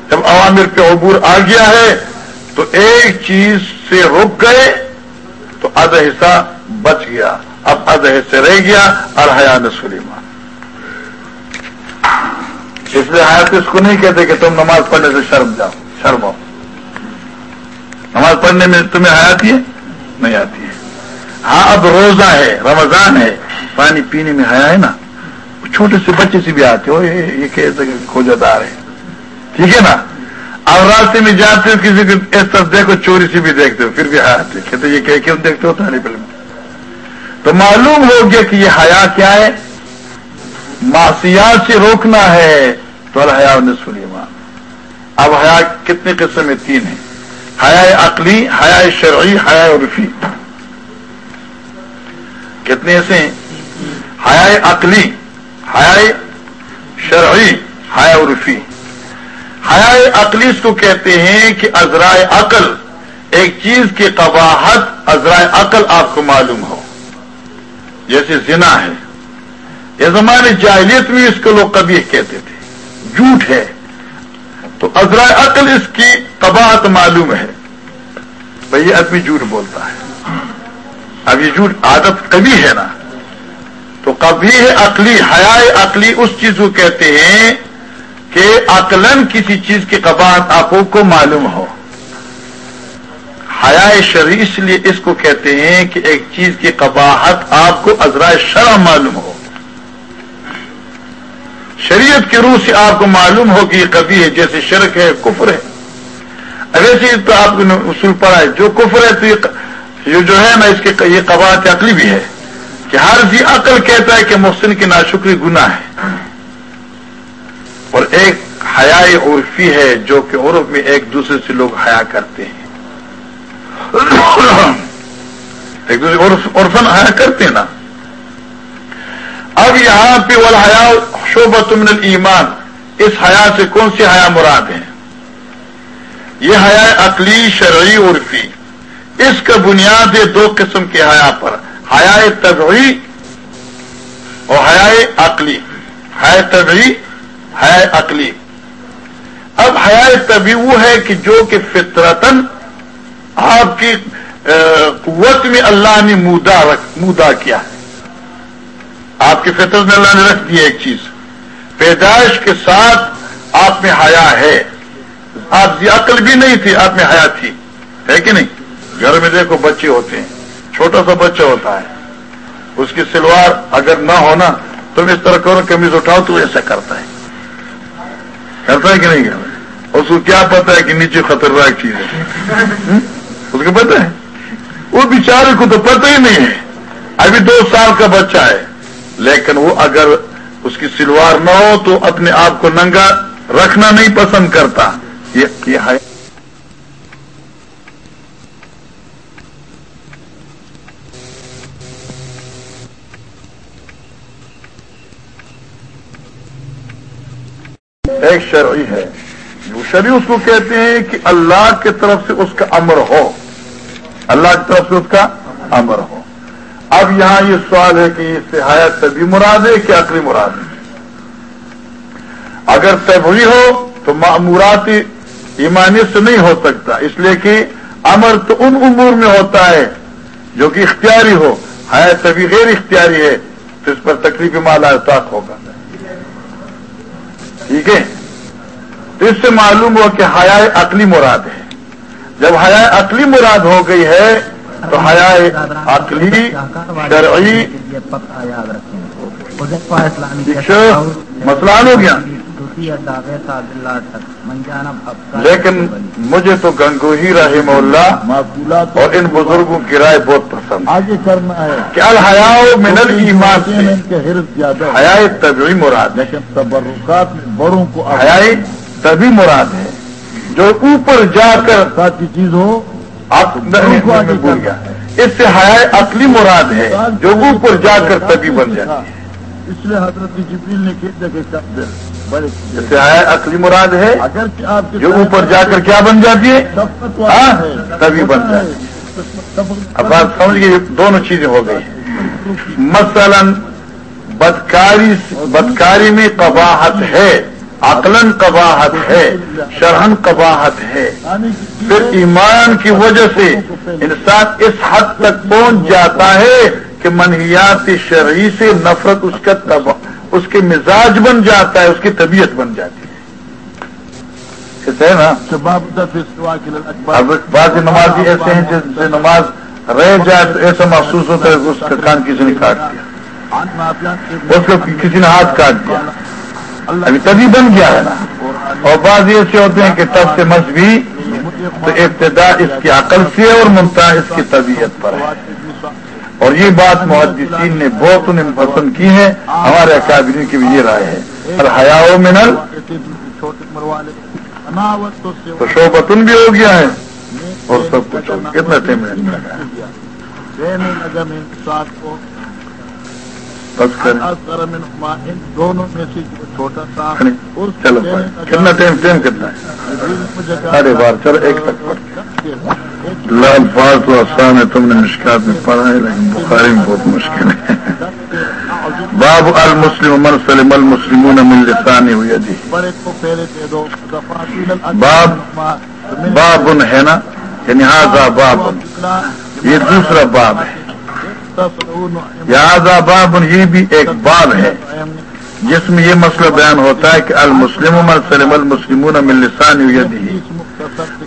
جب عوامر پہ عبور آ گیا ہے، تو ایک چیز سے رک گئے، تو آدھا حصہ بچ گیا۔ اب آدھا حصہ رہ گیا، اور حیا سلیمان اس لیے حیات اس کو نہیں کہتے کہ تم نماز پڑھنے سے شرم جاؤ، شرم ہو نماز پڑھنے میں تمہیں حیاتی ہے نہیں آتی۔ ہے ہاں اب روزہ ہے، رمضان ہے۔ پانی پینے میں حیا ہے نا؟ چھوٹے سے بچے سے بھی آتے ہو، یہ کہتے کھوجا دار ہے۔ ٹھیک ہے نا؟ اب راستے میں جاتے ہو، کسی کو اس طرف دیکھو، چوری سے بھی دیکھتے ہو، پھر بھی آتے کہتے یہ کہ کیوں دیکھتے ہو تاری فلم تو معلوم ہو گیا کہ یہ حیا کیا ہے؟ معصیات سے روکنا ہے۔ تو الحیا نسلیمان اب حیا کتنے قسم میں تین ہیں؟ حیا عقلی، حیا شرعی، حیا عرفی۔ کتنے ایسے ہیں حیا عقلی حیا شرعی حیا عرفی۔ حیا عقلی اس کو کہتے ہیں کہ ازرائے عقل، ایک چیز کی قباحت ازرائے عقل آپ کو معلوم ہو۔ جیسے زنا ہے۔ یہ زمانے جاہلیت میں اس کو لوگ کبھی کہتے تھے۔ جھوٹ ہے۔ تو ازرائے عقل اس کی قباحت معلوم ہے۔ بھائی یہ آدمی جھوٹ بولتا ہے۔ اب یہ جھوٹ عادت کبھی ہے نا، تو کبھی ہے عقلی حیا عقلی اس چیز کو کہتے ہیں کہ عقلن کسی چیز کی قباحت آپ کو معلوم ہو۔ حیا شرع اس لیے اس کو کہتے ہیں کہ ایک چیز کی قباحت آپ کو ازرائے شرع معلوم ہو۔ شریعت کے روح سے آپ کو معلوم ہو کہ یہ کبھی ہے، جیسے شرک ہے، کفر ہے۔ ویسے تو آپ نے اصول پڑا ہے، جو کفر ہے تو یہ یہ جو ہے نا اس کے یہ قباحت عقلی بھی ہے کہ ہر جی عقل کہتا ہے کہ محسن کی ناشکری گناہ ہے۔ اور ایک حیا عرفی ہے جو کہ عرف میں ایک دوسرے سے لوگ حیا کرتے ہیں۔ ایک دوسرے عرفن حیا کرتے ہیں نا۔ اب یہاں پہ وہ حیا شعبت من ایمان اس حیا سے کون سی حیا مراد ہے؟ یہ حیا عقلی شرعی عرفی۔ اس کا بنیاد ہے دو قسم کے حیا پر، حیا طبعی اور حیا عقلی۔ حیا طبعی حیا عقلی۔ اب حیا طبی وہ ہے کہ جو کہ فطرتن آپ کی قوت میں اللہ نے مودا رکھ، مودا کیا۔ ہے آپ کی فطرت میں اللہ نے رکھ دیا ایک چیز۔ پیدائش کے ساتھ آپ میں حیا ہے۔ آپ کی عقل بھی نہیں تھی، آپ میں حیا تھی۔ ہے کہ نہیں؟ گھر میں دیکھو بچے ہوتے ہیں، چھوٹا سا بچہ ہوتا ہے۔ اس کی سلوار اگر نہ ہونا تم اس طرح کرو کمیز اٹھاؤ، تو ایسا کرتا ہے۔ کرتا ہے کہ نہیں کرتا؟ اس کو کیا پتا ہے کہ نیچے خطرناک چیز ہے؟ اس کو پتا ہے؟ وہ بیچارے کو تو پتہ ہی نہیں ہے۔ ابھی دو سال کا بچہ ہے۔ لیکن وہ اگر اس کی سلوار نہ ہو، تو اپنے آپ کو ننگا رکھنا نہیں پسند کرتا۔ یہ ہے۔ ایک شرعی ہے۔ وہ شرعی اس کو کہتے ہیں کہ اللہ کی طرف سے اس کا امر ہو۔ اللہ کی طرف سے اس کا امر ہو۔ اب یہاں یہ سوال ہے کہ اس سے حیات تبھی مراد ہے کہ عقلی مراد ہے۔ اگر تبھی ہو تو معمورات ایمانی سے نہیں ہو سکتا۔ اس لیے کہ امر تو ان امور میں ہوتا ہے جو کہ اختیاری ہو۔ حیات تبھی غیر اختیاری ہے۔ تو اس پر تکلیف مالا احساس ہوگا۔ ٹھیک ہے؟ تو اس سے معلوم ہوا کہ حیا عقلی مراد ہے۔ جب حیا عقلی مراد ہو گئی ہے تو حیا عقلی شرعی۔ مسئلہ ہو گیا۔ لیکن مجھے تو گنگوہی رحم اللہ اور ان بزرگوں کی رائے بہت پسند۔ آگے کرنا ہے۔ کیا حیا منل ایمان سے۔ حیا طبی مراد لیکن تبرکات میں بڑوں کو حیا تبھی مراد ہے۔ جو اوپر جا کر ساتھ کی چیز ہو آپ بھول گیا اس سے حیا اصلی مراد ہے۔ جو اوپر جا کر تبھی بن جائے۔ اس لیے حضرت جبریل نے کہہ دیا کہ کب سے اصلی مراد ہے، جو اوپر جا کر کیا بن جاتی ہے؟ تبھی بن جائے اب بات سمجھ گئے دونوں چیزیں ہو گئی۔ مثلا، بدکاری بدکاری میں قباحت ہے عقلن قباحت ہے شرحن قباحت ہے۔ پھر ایمان کی وجہ سے انسان اس حد تک پہنچ جاتا ہے کہ منحیات شرعی سے نفرت اس کا اس کے مزاج بن جاتا ہے اس کی طبیعت بن جاتی ہے۔ نا اب بعض نمازی ایسے ہیں جن سے نماز رہ جائے تو ایسا محسوس ہوتا ہے اس کا کان کسی نے کاٹ دیا۔ اس کو کسی نے ہاتھ کاٹ دیا۔ ابھی تبھی بن گیا ہے نا۔ اور بعض ایسے ہوتے ہیں کہ تب سے مذہبی تو ابتدا اس کی عقل سے اور ممتا اس کی طبیعت پر ہے۔ اور یہ بات محدثین نے بہت انہیں پسند کی ہے، ہمارے اکابرین کی بھی یہ رائے ہے۔ الحیا منل۔ تو شوبتن بھی ہو گیا ہے اور سب کچھ کتنا ٹائم لگا بس کریں دونوں میں سے جو چھوٹا تھا چلو کتنا ٹائم ٹائم کتنا ہے؟ ارے بار چلو ایک تک پڑھ. لال فاظ تو آسان ہے تم نے مشکلات میں پڑھا ہے لیکن بخاری میں بہت مشکل ہے۔ باب المسلم من سلم المسلمون من لسانی ہوئی جی باب باب ہے نا؟ یعنی باب یہ دوسرا باب ہے۔ لہذا باب یہ بھی ایک باب ہے، جس میں یہ مسئلہ بیان ہوتا ہے کہ المسلم سلم المسلمون من لسان یدی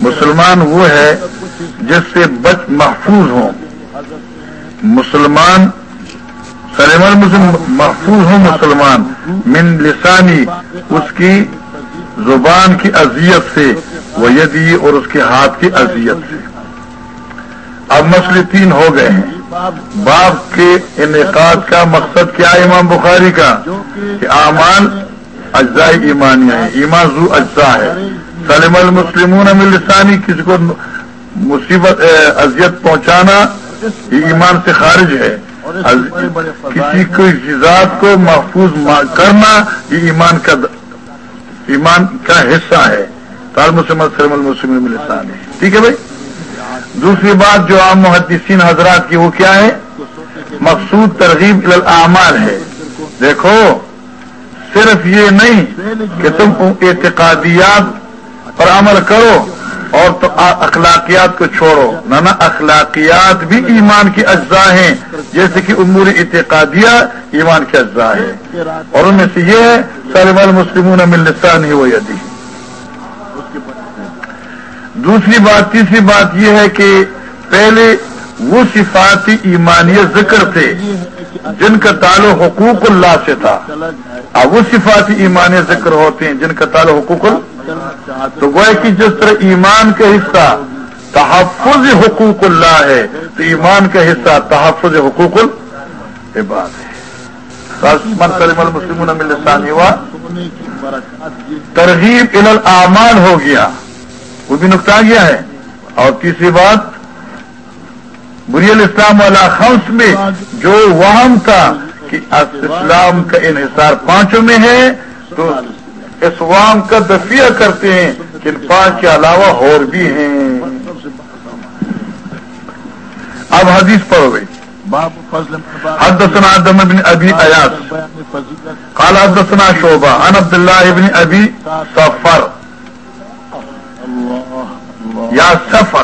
مسلمان وہ ہے جس سے بچ محفوظ ہوں۔ مسلمان سلم المسلم محفوظ ہوں مسلمان من لسانی، اس کی زبان کی اذیت سے وہ یدی اور اس کے ہاتھ کی اذیت سے۔ اب مسئلے تین ہو گئے ہیں۔ باپ کے انعقاد کا مقصد کیا ہے امام بخاری کا؟ کہ امان اجزاء ایمانیہ ہے ایمان زو اجزاء ہے۔ سلم المسلمون لسانی، کسی کو مصیبت اذیت پہنچانا، یہ ایمان سے خارج ہے۔ کسی کو ذات کو محفوظ کرنا، یہ ایمان کا ایمان کا حصہ ہے۔ مسلم سلم المسلم لسانی۔ ٹھیک ہے بھائی؟ دوسری بات جو عام محدثین حضرات کی وہ کیا ہے؟ مقصود ترغیب الاعمال ہے۔ دیکھو، صرف یہ نہیں کہ تم اعتقادیات پر عمل کرو اور تو اخلاقیات کو چھوڑو۔ نہ اخلاقیات بھی ایمان کی اجزاء ہیں۔ جیسے کہ امور اعتقادیہ ایمان کے اجزاء ہے اور ان میں سے یہ ہے، سالم المسلمون ملسان ہی وہ یدی۔ دوسری بات، تیسری بات یہ ہے کہ پہلے وہ صفاتی ایمانی ذکر تھے جن کا تعلق حقوق اللہ سے تھا۔ اب وہ صفاتی ایمانی ذکر ہوتے ہیں جن کا تعلق حقوق اللہ تو وہ کہ جس طرح ایمان کا حصہ تحفظ حقوق اللہ ہے، تو ایمان کا حصہ تحفظ حقوق العباد ہے۔ مسلم ہوا ترغیب الاعمال ہو گیا۔ وہ بھی نقصان گیا ہے۔ اور تیسری بات بری الاسلام والا خمس میں جو وہم تھا کہ اسلام کا انحصار پانچوں میں ہے تو اس وام کا دفیہ کرتے ہیں کہ ان پانچ کے علاوہ اور بھی ہیں۔ اب حدیث پڑھو گئی حدثنا آدم بن ابی ایاس۔ قال حدثنا شعبہ ان عبد اللہ ابن ابی سفر یا سفر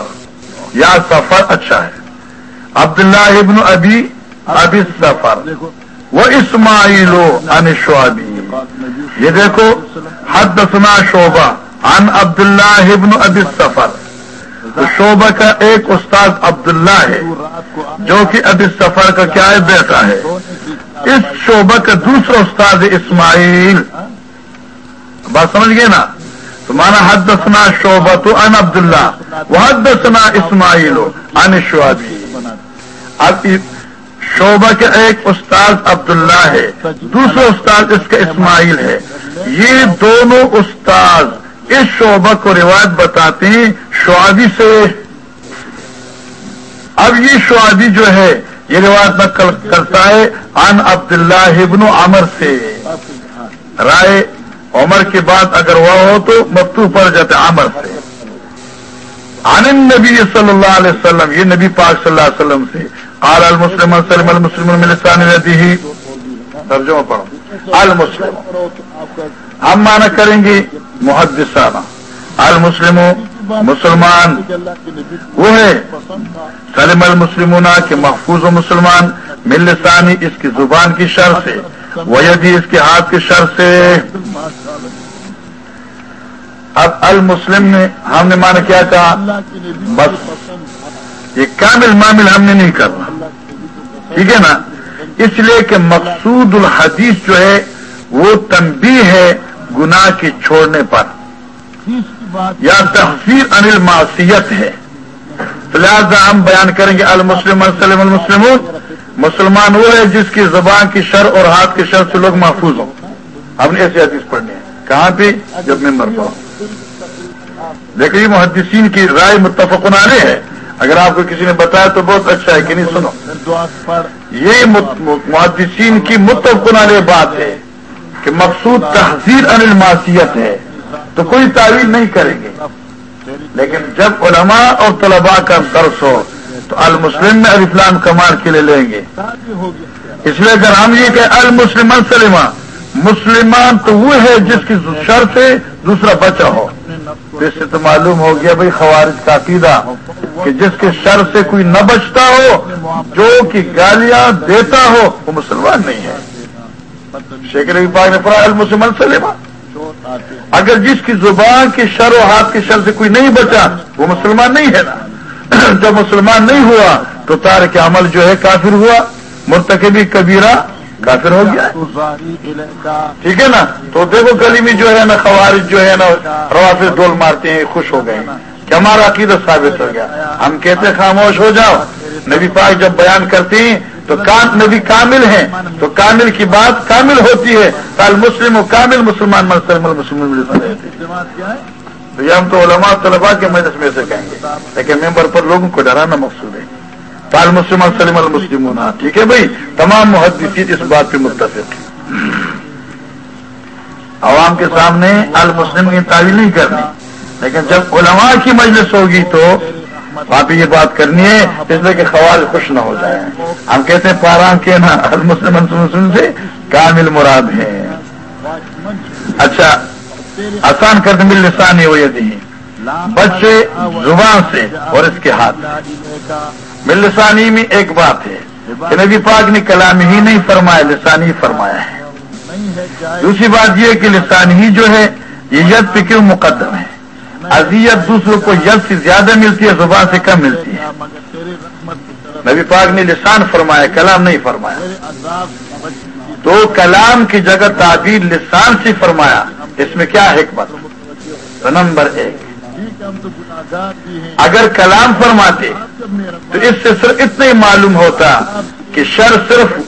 یا سفر اچھا ہے۔ عبداللہ ابن ابی ابی سفر۔ وہ اسماعیل ان شعبی۔ یہ دیکھو حد دسنا شعبہ ان عبداللہ ابن ابی سفر۔ شعبہ کا ایک استاد عبداللہ ہے، جو کہ ابی سفر کا کیا ہے، بیٹا ہے۔ اس شعبہ کا دوسرا استاد اسماعیل۔ بات سمجھ گئے نا؟ تو مانا حد دسنا شعبہ تو ان عبداللہ وہ حد دسنا اسماعیل ان شعبی اب شعبہ کے ایک استاد عبداللہ ہے، دوسرا استاد اس کا اسماعیل ہے۔ یہ دونوں استاد اس شعبہ کو روایت بتاتے ہیں شعبی سے۔ اب یہ شعبی جو ہے، یہ روایت نقل کرتا ہے ان عبداللہ ابن عمر سے۔ رائے عمر کے بعد اگر وہ ہو تو مکتو پڑ جاتے عمر سے۔ عن نبی صلی اللہ علیہ وسلم، یہ نبی پاک صلی اللہ علیہ وسلم سے۔ قال المسلم، سلم المسلم ملسان ردی ترجمہ پڑھو۔ المسلم۔ ہم مانا کریں گے محدثانہ۔ المسلم مسلمان۔ وہ ہے۔ سلم المسلمون کے محفوظ و مسلمان ملسانی اس کی زبان کی شر سے۔ ویدی اس کے ہاتھ کی شر سے۔ اب المسلم نے ہم نے مانا کیا کہا بس۔ یہ کامل معامل ہم نے نہیں کرنا ٹھیک ہے نا؟ اس لیے کہ مقصود الحدیث جو ہے، وہ تنبیہ ہے گناہ کے چھوڑنے پر۔ یا تحفیر انل معصیت ہے۔ لہٰذا ہم بیان کریں گے، المسلم السلم المسلم مسلمان وہ ہے جس کی زبان کی شر اور ہاتھ کی شر سے لوگ محفوظ ہوں۔ ہم نے ایسی حدیث پڑھنی ہے۔ کہاں پہ؟ جب میں مر پاؤں لیکن یہ محدثین کی رائے متفق علیہ ہے۔ اگر آپ کو کسی نے بتایا تو بہت اچھا ہے کہ نہیں سنو۔ یہ محدثین کی متفق علیہ بات ہے کہ مقصود تحذیر ان الماسیت ہے۔ تو کوئی تعویل نہیں کریں گے۔ لیکن جب علماء اور طلباء کا درس ہو تو المسلم میں الفلام کمال کے لیے لیں گے۔ اس لیے اگر ہم یہ کہ المسلم سلمہ مسلمان تو وہ ہے جس کی شر سے دوسرا بچا ہو۔ اس سے تو معلوم ہو گیا بھائی خوارج کا عقیدہ کہ جس کے شر سے کوئی نہ بچتا ہو، جو کہ گالیاں دیتا ہو، وہ مسلمان نہیں ہے۔ شیخ ربی پاک نے پڑھا المسلمان سلمہ اگر جس کی زبان کی شر و ہاتھ کی شر سے کوئی نہیں بچا، وہ مسلمان نہیں ہے نا۔ جب مسلمان نہیں ہوا تو تارک عمل جو ہے کافر ہوا، مرتکبی کبیرہ کافر ہو گیا۔ ٹھیک ہے نا؟ تو دیکھو گلی میں جو ہے نا خوارج جو ہے نا روافظ ڈول مارتے ہیں، خوش ہو گئے۔ کہ ہمارا عقیدت ثابت ہو گیا۔ ہم کہتے خاموش ہو جاؤ۔ نبی پاک جب بیان کرتے ہیں تو نبی کامل ہیں۔ تو کامل کی بات کامل ہوتی ہے۔ کال مسلم و کامل مسلمان مسلم تو یہ ہم تو علماء، طلباء کے مجلس میں سے کہیں گے۔ لیکن ممبر پر لوگوں کو ڈرانا مقصود ہے۔ کال مسلم سلم المسلم ٹھیک ہے بھائی؟ تمام محدثین اس بات پہ متفق عوام کے سامنے المسلم کی تعویل نہیں کرنی۔ لیکن جب علماء کی مجلس ہوگی تو آپ یہ بات کرنی ہے، اس لیے کہ خوال خوش نہ ہو جائیں۔ ہم کہتے ہیں پاران کے نا المسلم سے کامل مراد ہے اچھا آسان کر دیں مل لسانی ہو یہ بچے زبان سے اور اس کے ہاتھ۔ مل لسانی میں ایک بات ہے کہ نبی پاک نے کلام ہی نہیں فرمایا، لسانی فرمایا ہے۔ دوسری بات یہ کہ لسانی ہی جو ہے، یہ ید پہ کیوں مقدم ہے۔ اذیت دوسروں کو ید سے زیادہ ملتی ہے، زبان سے کم ملتی ہے۔ نبی پاک نے لسان فرمایا، کلام نہیں فرمایا۔ تو کلام کی جگہ تعبیر لسان سے فرمایا۔ اس میں کیا حکمت؟ تو نمبر ایک۔ اگر کلام فرماتے، تو اس سے صرف اتنا ہی معلوم ہوتا کہ شر صرف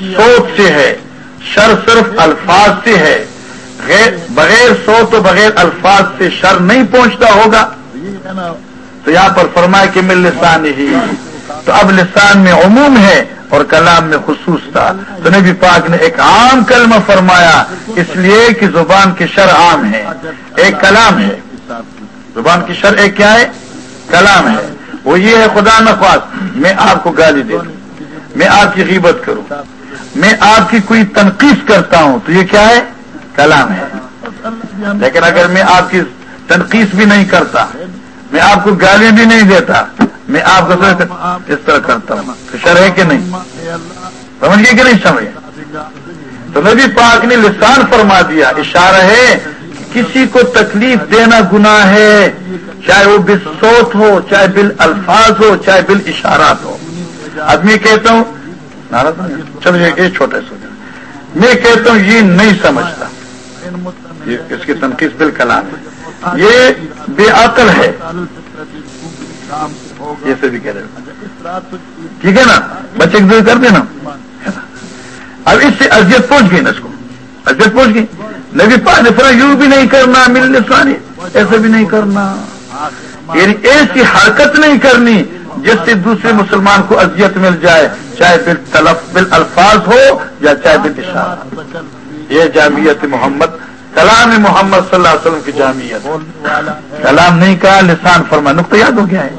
سوچ سے ہے، شر صرف الفاظ سے ہے۔ بغیر سوچ و بغیر الفاظ سے شر نہیں پہنچتا ہوگا۔ تو یہاں پر فرمائے کہ میں لسان ہی۔ تو اب لسان میں عموم ہے۔ اور کلام میں خصوص تھا۔ تو نبی پاک نے ایک عام کلمہ فرمایا، اس لیے کہ زبان کی شر عام ہے۔ ایک کلام ہے۔ زبان کی شر ایک کیا ہے؟ کلام ہے۔ وہ یہ ہے، خدا نخواست میں آپ کو گالی دے دوں۔ میں آپ کی غیبت کروں۔ میں آپ کی کوئی تنقید کرتا ہوں۔ تو یہ کیا ہے؟ کلام ہے۔ لیکن اگر میں آپ کی تنقید بھی نہیں کرتا میں آپ کو گالی بھی نہیں دیتا، میں آپ کو اس طرح کرتا ہوں۔ شر ہے کہ نہیں؟ سمجھ گئے کہ نہیں سمجھ تو نبی پاک نے لسان فرما دیا، اشارہ ہے کہ کسی کو تکلیف دینا گناہ ہے، چاہے وہ بل سوت ہو، چاہے بل الفاظ ہو، چاہے بل اشارات ہو آدمی کہتا ہوں ناراض چلو یہ چھوٹا سوچا میں کہتا ہوں، یہ نہیں سمجھتا۔ اس کی تنقید بالکلام ہے۔ یہ بے عقل ہے۔ یہ سے بھی کہہ رہے ٹھیک ہے نا؟ بچے کی دور کر دینا۔ اب اس سے اذیت پہنچ گئی نا اس کو۔ اذیت پہنچ گئی۔ نبی پاک فرا یوں بھی نہیں کرنا، ملنے سانی ایسے بھی نہیں کرنا۔ یعنی ایسی حرکت نہیں کرنی جس سے دوسرے مسلمان کو اذیت مل جائے، چاہے بال تلف بال الفاظ ہو یا چاہے بال اشارہ یہ جامعت محمد کلام محمد صلی اللہ علیہ وسلم کی جامعت کلام نہیں کہا، لسان فرما۔ نقطہ یاد ہو گیا ہے۔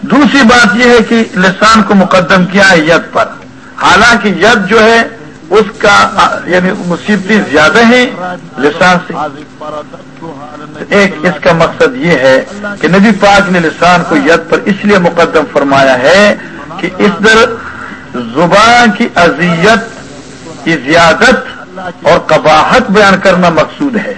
دوسری بات یہ ہے کہ لسان کو مقدم کیا ہے ید پر۔ حالانکہ ید جو ہے، اس کا یعنی مصیبتیں زیادہ ہیں لسان سے۔ ایک اس کا مقصد یہ ہے کہ نبی پاک نے لسان کو ید پر اس لیے مقدم فرمایا ہے کہ اس در زبان کی اذیت کی زیادت اور قباحت بیان کرنا مقصود ہے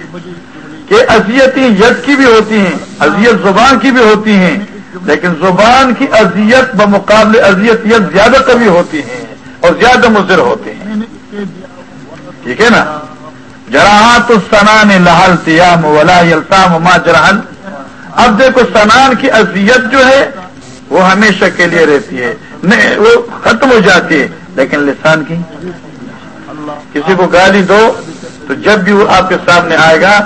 کہ اذیتیں ید کی بھی ہوتی ہیں، اذیت زبان کی بھی ہوتی ہیں، لیکن زبان کی اذیت بمقابلے اذیت ید زیادہ کبھی ہوتی ہیں اور زیادہ مضر ہوتے ہیں۔ ٹھیک ہے نا؟ جراحت سنان لہل تیام ولا یلتام ما جرحل اب دیکھو سنان کی اذیت جو ہے، وہ ہمیشہ کے لیے رہتی ہے، نہیں، وہ ختم ہو جاتی ہے، لیکن لسان کی کسی کو گالی دو تو جب بھی وہ آپ کے سامنے آئے گا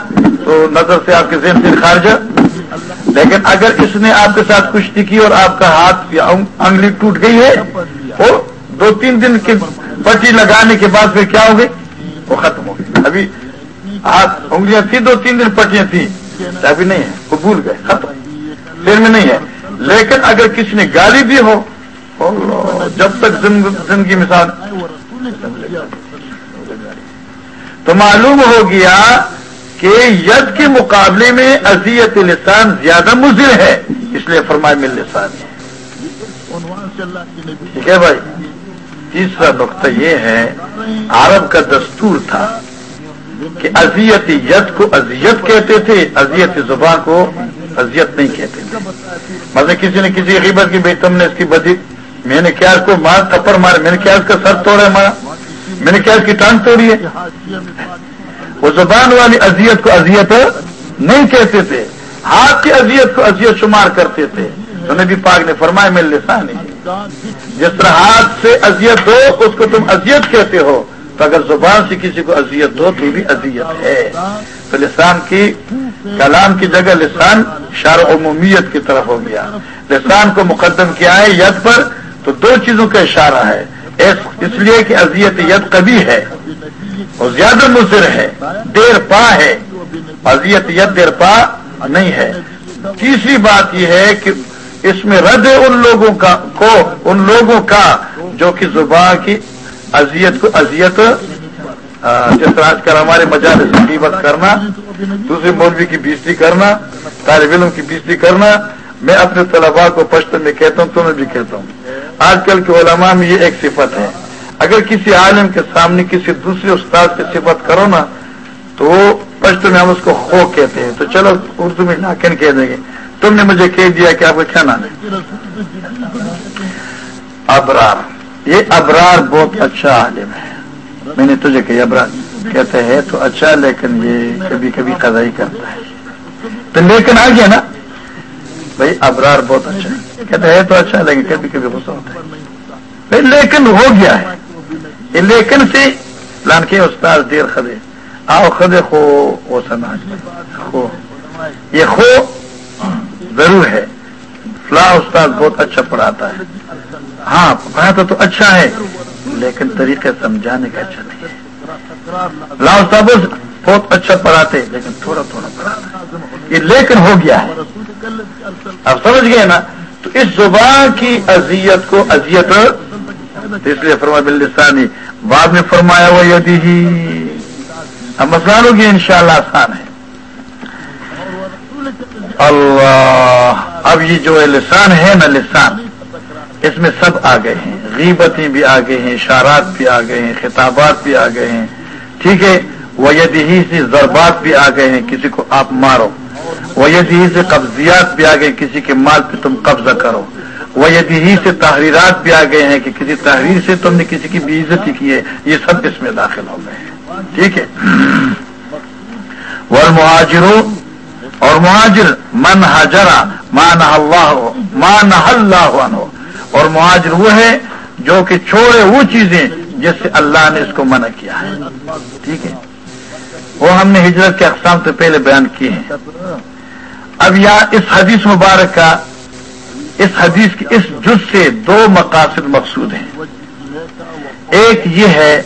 تو نظر سے آپ کے ذہن سے خارج لیکن اگر اس نے آپ کے ساتھ کشتی کی اور آپ کا ہاتھ یا انگلی ٹوٹ گئی ہے وہ دو تین دن کی پٹی لگانے کے بعد پھر کیا ہو گئی وہ ختم ہو گئی ابھی ہاتھ انگلیاں تھی دو تین دن پٹیاں تھیں۔ ابھی نہیں ہے، وہ بھول گئے، ختم۔ پھر میں نہیں ہے۔ لیکن اگر کسی نے گالی دی ہو جب تک زندگی مثال تو معلوم ہو گیا کہ ید کے مقابلے میں اذیت لسان زیادہ مضر ہے۔ اس لیے فرمائے مل لسان۔ ہے ٹھیک ہے بھائی۔ تیسرا نقطہ یہ ہے، عرب کا دستور تھا کہ اذیت ید کو اذیت کہتے تھے، اذیت زبان کو اذیت نہیں کہتے تھے۔ مطلب کسی نے کسی غیبت کی بیٹم نے اس کی بدی میں نے کیا اس کو مار تھپڑ مارا، میں نے کیا اس کا سر توڑا مارا؟ میں نے کیا اس کی ٹانگ توڑی ہے؟ وہ زبان والی اذیت کو اذیت نہیں کہتے تھے۔ ہاتھ کی اذیت کو اذیت شمار کرتے تھے۔ تو نبی پاک نے فرمایا مل لسان جس طرح ہاتھ سے اذیت ہو، اس کو تم اذیت کہتے ہو۔ تو اگر زبان سے کسی کو اذیت ہو، تو بھی اذیت ہے۔ تو لسان کی، کلام کی جگہ لسان شار عمومیت کی طرف ہو گیا۔ لسان کو مقدم کیا ہے، ید پر۔ تو دو چیزوں کا اشارہ ہے۔ اس لیے کہ اذیت ید کبھی ہے اور زیادہ مضر ہے، دیر پا ہے۔ اذیت ید دیر پا نہیں ہے۔ تیسری بات یہ ہے کہ اس میں رد ان لوگوں کا، کو ان لوگوں کا جو کہ زبان کی اذیت کو، اذیت جس طرح آج کل ہمارے مجال سے کرنا دوسرے مولوی کی بیستی کرنا، طالب علم کی بیستی کرنا میں اپنے طلباء کو پشتن میں کہتا ہوں، تمہیں بھی کہتا ہوں۔ آج کل کے علماء میں یہ ایک صفت ہے۔ اگر کسی عالم کے سامنے کسی دوسرے استاد کی صفت کرو نا، تو پشتن میں ہم اس کو خو کہتے ہیں۔ تو چلو، اردو میں ناکن کہہ دیں گے۔ تم نے مجھے کہہ دیا کہ آپ کا کیا نام ہے؟ ابرار۔ یہ ابرار بہت اچھا عالم ہے۔ میں نے تجھے کہ ابرار کہتے ہیں تو اچھا لیکن یہ کبھی کبھی قضائی کرتا ہے۔ تو لیکن آ گیا نا بھائی، ابرار بہت اچھا ہے۔ کہتے ہیں تو اچھا لیکن کبھی کبھی غصہ ہوتا ہے۔ بھائی، لیکن ہو گیا ہے۔ یہ لیکن سے لان کے استاد دیر خدے۔ آؤ خدے خو، وہ سماج خو۔ یہ خو ضرور ہے۔ فلاں استاد بہت اچھا پڑھاتا ہے۔ ہاں پڑھاتا تو اچھا ہے، لیکن طریقے سمجھانے کا اچھا نہیں ہے۔ فلاں استاد بہت اچھا پڑھاتے، لیکن تھوڑا تھوڑا پڑھاتا یہ لیکن ہو گیا ہے۔ اب سمجھ گئے نا؟ تو اس زبان کی اذیت کو اذیت اس لیے فرما بلسانی بعد میں فرمایا وہ یدی ہی۔ اب مسئلہ ہوگی ان شاء اللہ آسان ہے۔ اللہ، اب یہ جو لسان ہے نا لسان، اس میں سب آ گئے ہیں۔ غیبتیں بھی آ گئے ہیں، اشارات بھی آ گئے ہیں، خطابات بھی آ گئے ہیں۔ ٹھیک ہے؟ وہ یدی سے ضربات بھی آ گئے ہیں، کسی کو آپ مارو۔ وہ یدی سے قبضیات بھی آ گئے کسی کے مال پہ تم قبضہ کرو۔ وہ یدی ہی سے تحریرات بھی آ گئے ہیں کہ کسی تحریر سے تم نے کسی کی بھی عزتی کی ہے۔ یہ سب اس میں داخل ہو گئے ہیں۔ ٹھیک ہے۔ وہ مہاجروں اور مہاجر، من حجرا مان اللہ مان اللہ عنہ اور مہاجر وہ ہے جو کہ چھوڑے وہ چیزیں جس سے اللہ نے اس کو منع کیا ہے۔ ٹھیک ہے۔ وہ ہم نے ہجرت کے اقسام سے پہلے بیان کیے ہیں۔ اب یا اس حدیث مبارک کا اس حدیث کی اس جز سے دو مقاصد مقصود ہیں۔ ایک یہ ہے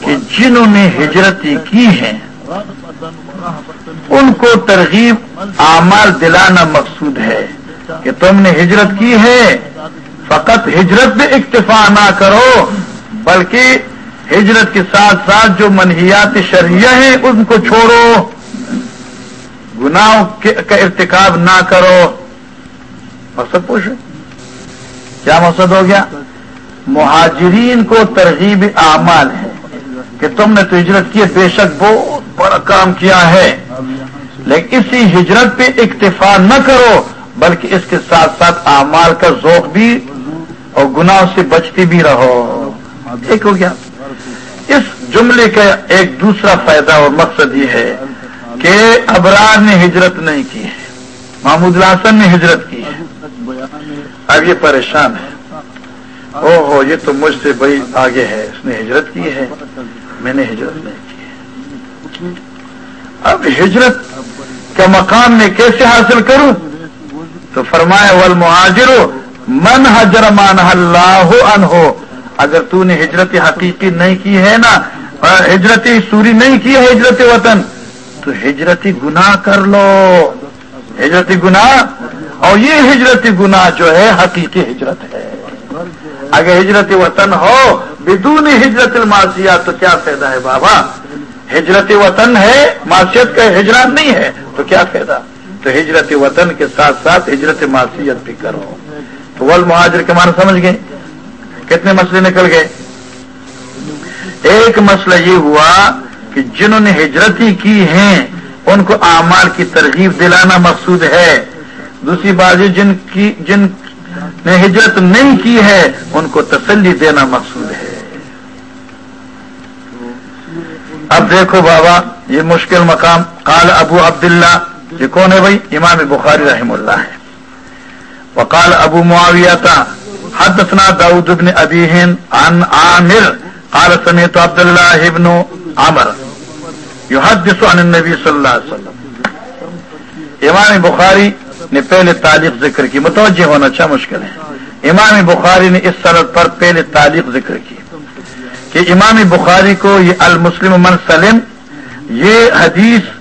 کہ جنہوں نے ہجرتیں کی ہیں، ان کو ترغیب اعمال دلانا مقصود ہے کہ تم نے ہجرت کی ہے، فقط ہجرت میں اکتفا نہ کرو، بلکہ ہجرت کے ساتھ ساتھ جو منحیات شریعہ ہیں، ان کو چھوڑو۔ گناہوں کا ارتکاب نہ کرو۔ مقصد پوچھو کیا مقصد ہو گیا؟ مہاجرین کو ترغیب اعمال ہے کہ تم نے تو ہجرت کی بے شک بہت بڑا کام کیا ہے۔ لیکن اسی ہجرت پہ اکتفا نہ کرو، بلکہ اس کے ساتھ ساتھ اعمال کا ذوق بھی اور گناہ سے بچتی بھی رہو۔ ایک ہو گیا۔ اس جملے کا ایک دوسرا فائدہ اور مقصد یہ ہے کہ ابرار نے ہجرت نہیں کی ہے، محمود الحسن نے ہجرت کی ہے۔ اب یہ پریشان ہے۔ او ہو یہ تو مجھ سے بڑی آگے ہے، اس نے ہجرت کی ہے۔ میں نے ہجرت نہیں کی ہے۔ اب ہجرت کا مقام میں کیسے حاصل کروں؟ تو فرمایا ول مہاجر من حجر مان اللہ ان ہو اگر تو نے ہجرت حقیقی نہیں کی ہے نا ہجرت سوری نہیں کی ہے ہجرت وطن، تو ہجرتی گناہ کر لو۔ ہجرتی گناہ، اور یہ ہجرتی گناہ جو ہے حقیقی ہجرت ہے۔ اگر ہجرت وطن ہو، بدون ہجرت الماسیات تو کیا فائدہ ہے بابا؟ ہجرت وطن ہے معاشیت کا ہجرات نہیں ہے، تو کیا فائدہ؟ تو ہجرت وطن کے ساتھ ساتھ ہجرت معاشیت بھی کرو۔ تو ول مہاجر کے مان سمجھ گئے؟ کتنے مسئلے نکل گئے؟ ایک مسئلہ یہ ہوا کہ جنہوں نے ہجرتی کی ہیں، ان کو اعمال کی ترغیب دلانا مقصود ہے۔ دوسری بات جن کی، جن نے ہجرت نہیں کی ہے، ان کو تسلی دینا مقصود ہے۔ اب دیکھو بابا، یہ مشکل مقام۔ قال ابو عبداللہ، یہ کون ہے بھائی؟ امام بخاری رحم اللہ ہے۔ وقال ابو معاویہ تھا حدثنا داود بن ابی ہند عن عامر قال سمیت عبد اللہ عمر يحدث عن النبی صلی اللہ علیہ وسلم. امام بخاری نے پہلے تعلیق ذکر کی. متوجہ ہونا اچھا مشکل ہے. امام بخاری نے اس سرد پر پہلے تعلیق ذکر کی کہ امام بخاری کو یہ المسلم من سلم، یہ حدیث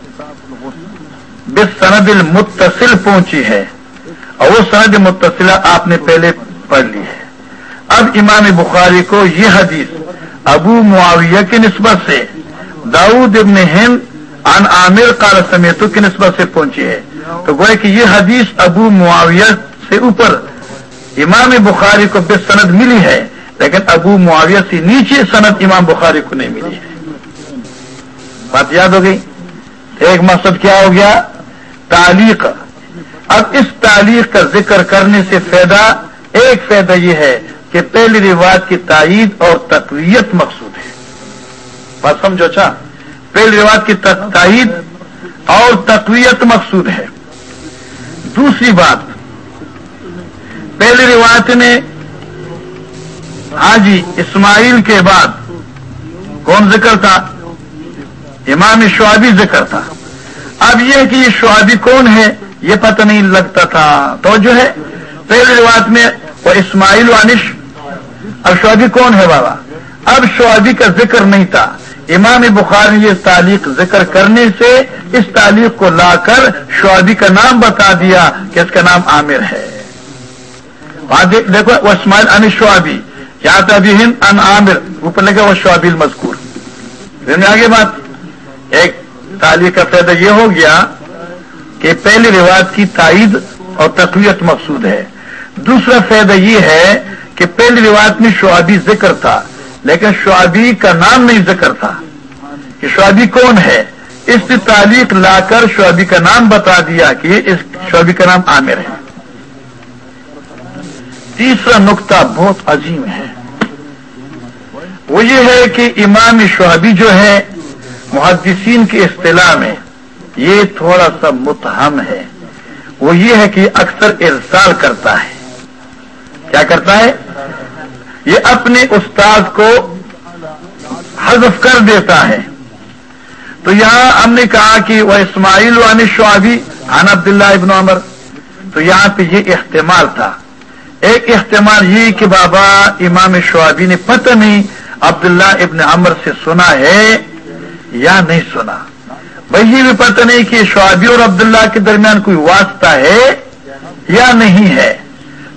بس سند المتصل پہنچی ہے اور وہ سند متصلہ آپ نے پہلے پڑھ لی ہے۔ اب امام بخاری کو یہ حدیث ابو معاویہ کی نسبت سے، داؤد ابن ہند ان عامر قال سمیتو کی نسبت سے پہنچی ہے۔ تو گوئے کہ یہ حدیث ابو معاویہ سے اوپر امام بخاری کو بے سند ملی ہے، لیکن ابو معاویہ سے نیچے سند امام بخاری کو نہیں ملی ہے۔ بات یاد ہو گئی؟ ایک مقصد کیا ہو گیا؟ تعلیق۔ اب اس تعلیق کا ذکر کرنے سے فائدہ ایک فائدہ یہ ہے کہ پہلی رواج کی تائید اور تقویت مقصود ہے۔ بات سمجھو؟ اچھا۔ پہلی رواج کی تائید اور تقویت مقصود ہے۔ دوسری بات، پہلی روایت نے ہاں جی اسماعیل کے بعد کون ذکر تھا؟ امام شعبی ذکر تھا۔ اب یہ کہ یہ شعبی کون ہے، یہ پتہ نہیں لگتا تھا۔ تو جو ہے؟ پہلی روایت میں وہ اسماعیل وانش اب شعبی کون ہے بابا؟ اب شعبی کا ذکر نہیں تھا۔ امام بخار نے یہ تعلیق ذکر کرنے سے اس تعلیق کو لا کر شعبی کا نام بتا دیا کہ اس کا نام عامر ہے۔ دیکھو اسماعیل ان شعبی کیا تھا ہند ان عامر، اوپر لگا وہ شعبی مذکور آگے بات۔ ایک تعلیق کا فائدہ یہ ہو گیا کہ پہلی روایت کی تائید اور تقویت مقصود ہے۔ دوسرا فائدہ یہ ہے کہ پہلی روایت میں شعبی ذکر تھا، لیکن شعبی کا نام نہیں ذکر تھا۔ کہ شعبی کون ہے؟ اس نے تعلیق لا کر شعبی کا نام بتا دیا کہ اس شعبی کا نام عامر ہے۔ تیسرا نقطہ بہت عظیم ہے۔ وہ یہ ہے کہ امام شعبی جو ہے محدثین کی اصطلاح میں یہ تھوڑا سا متہم ہے۔ وہ یہ ہے کہ اکثر ارسال کرتا ہے۔ کیا کرتا ہے؟ یہ اپنے استاد کو حذف کر دیتا ہے۔ تو یہاں ہم نے کہا کہ وہ اسماعیل وان شعبی، عن عبداللہ ابن عمر۔ تو یہاں پہ یہ احتمال تھا۔ ایک احتمال یہ کہ بابا امام شعبی نے پتہ نہیں عبداللہ ابن عمر سے سنا ہے یا نہیں سنا۔ بھائی یہ بھی پتہ نہیں کہ شعبی اور عبداللہ کے درمیان کوئی واسطہ ہے یا نہیں ہے۔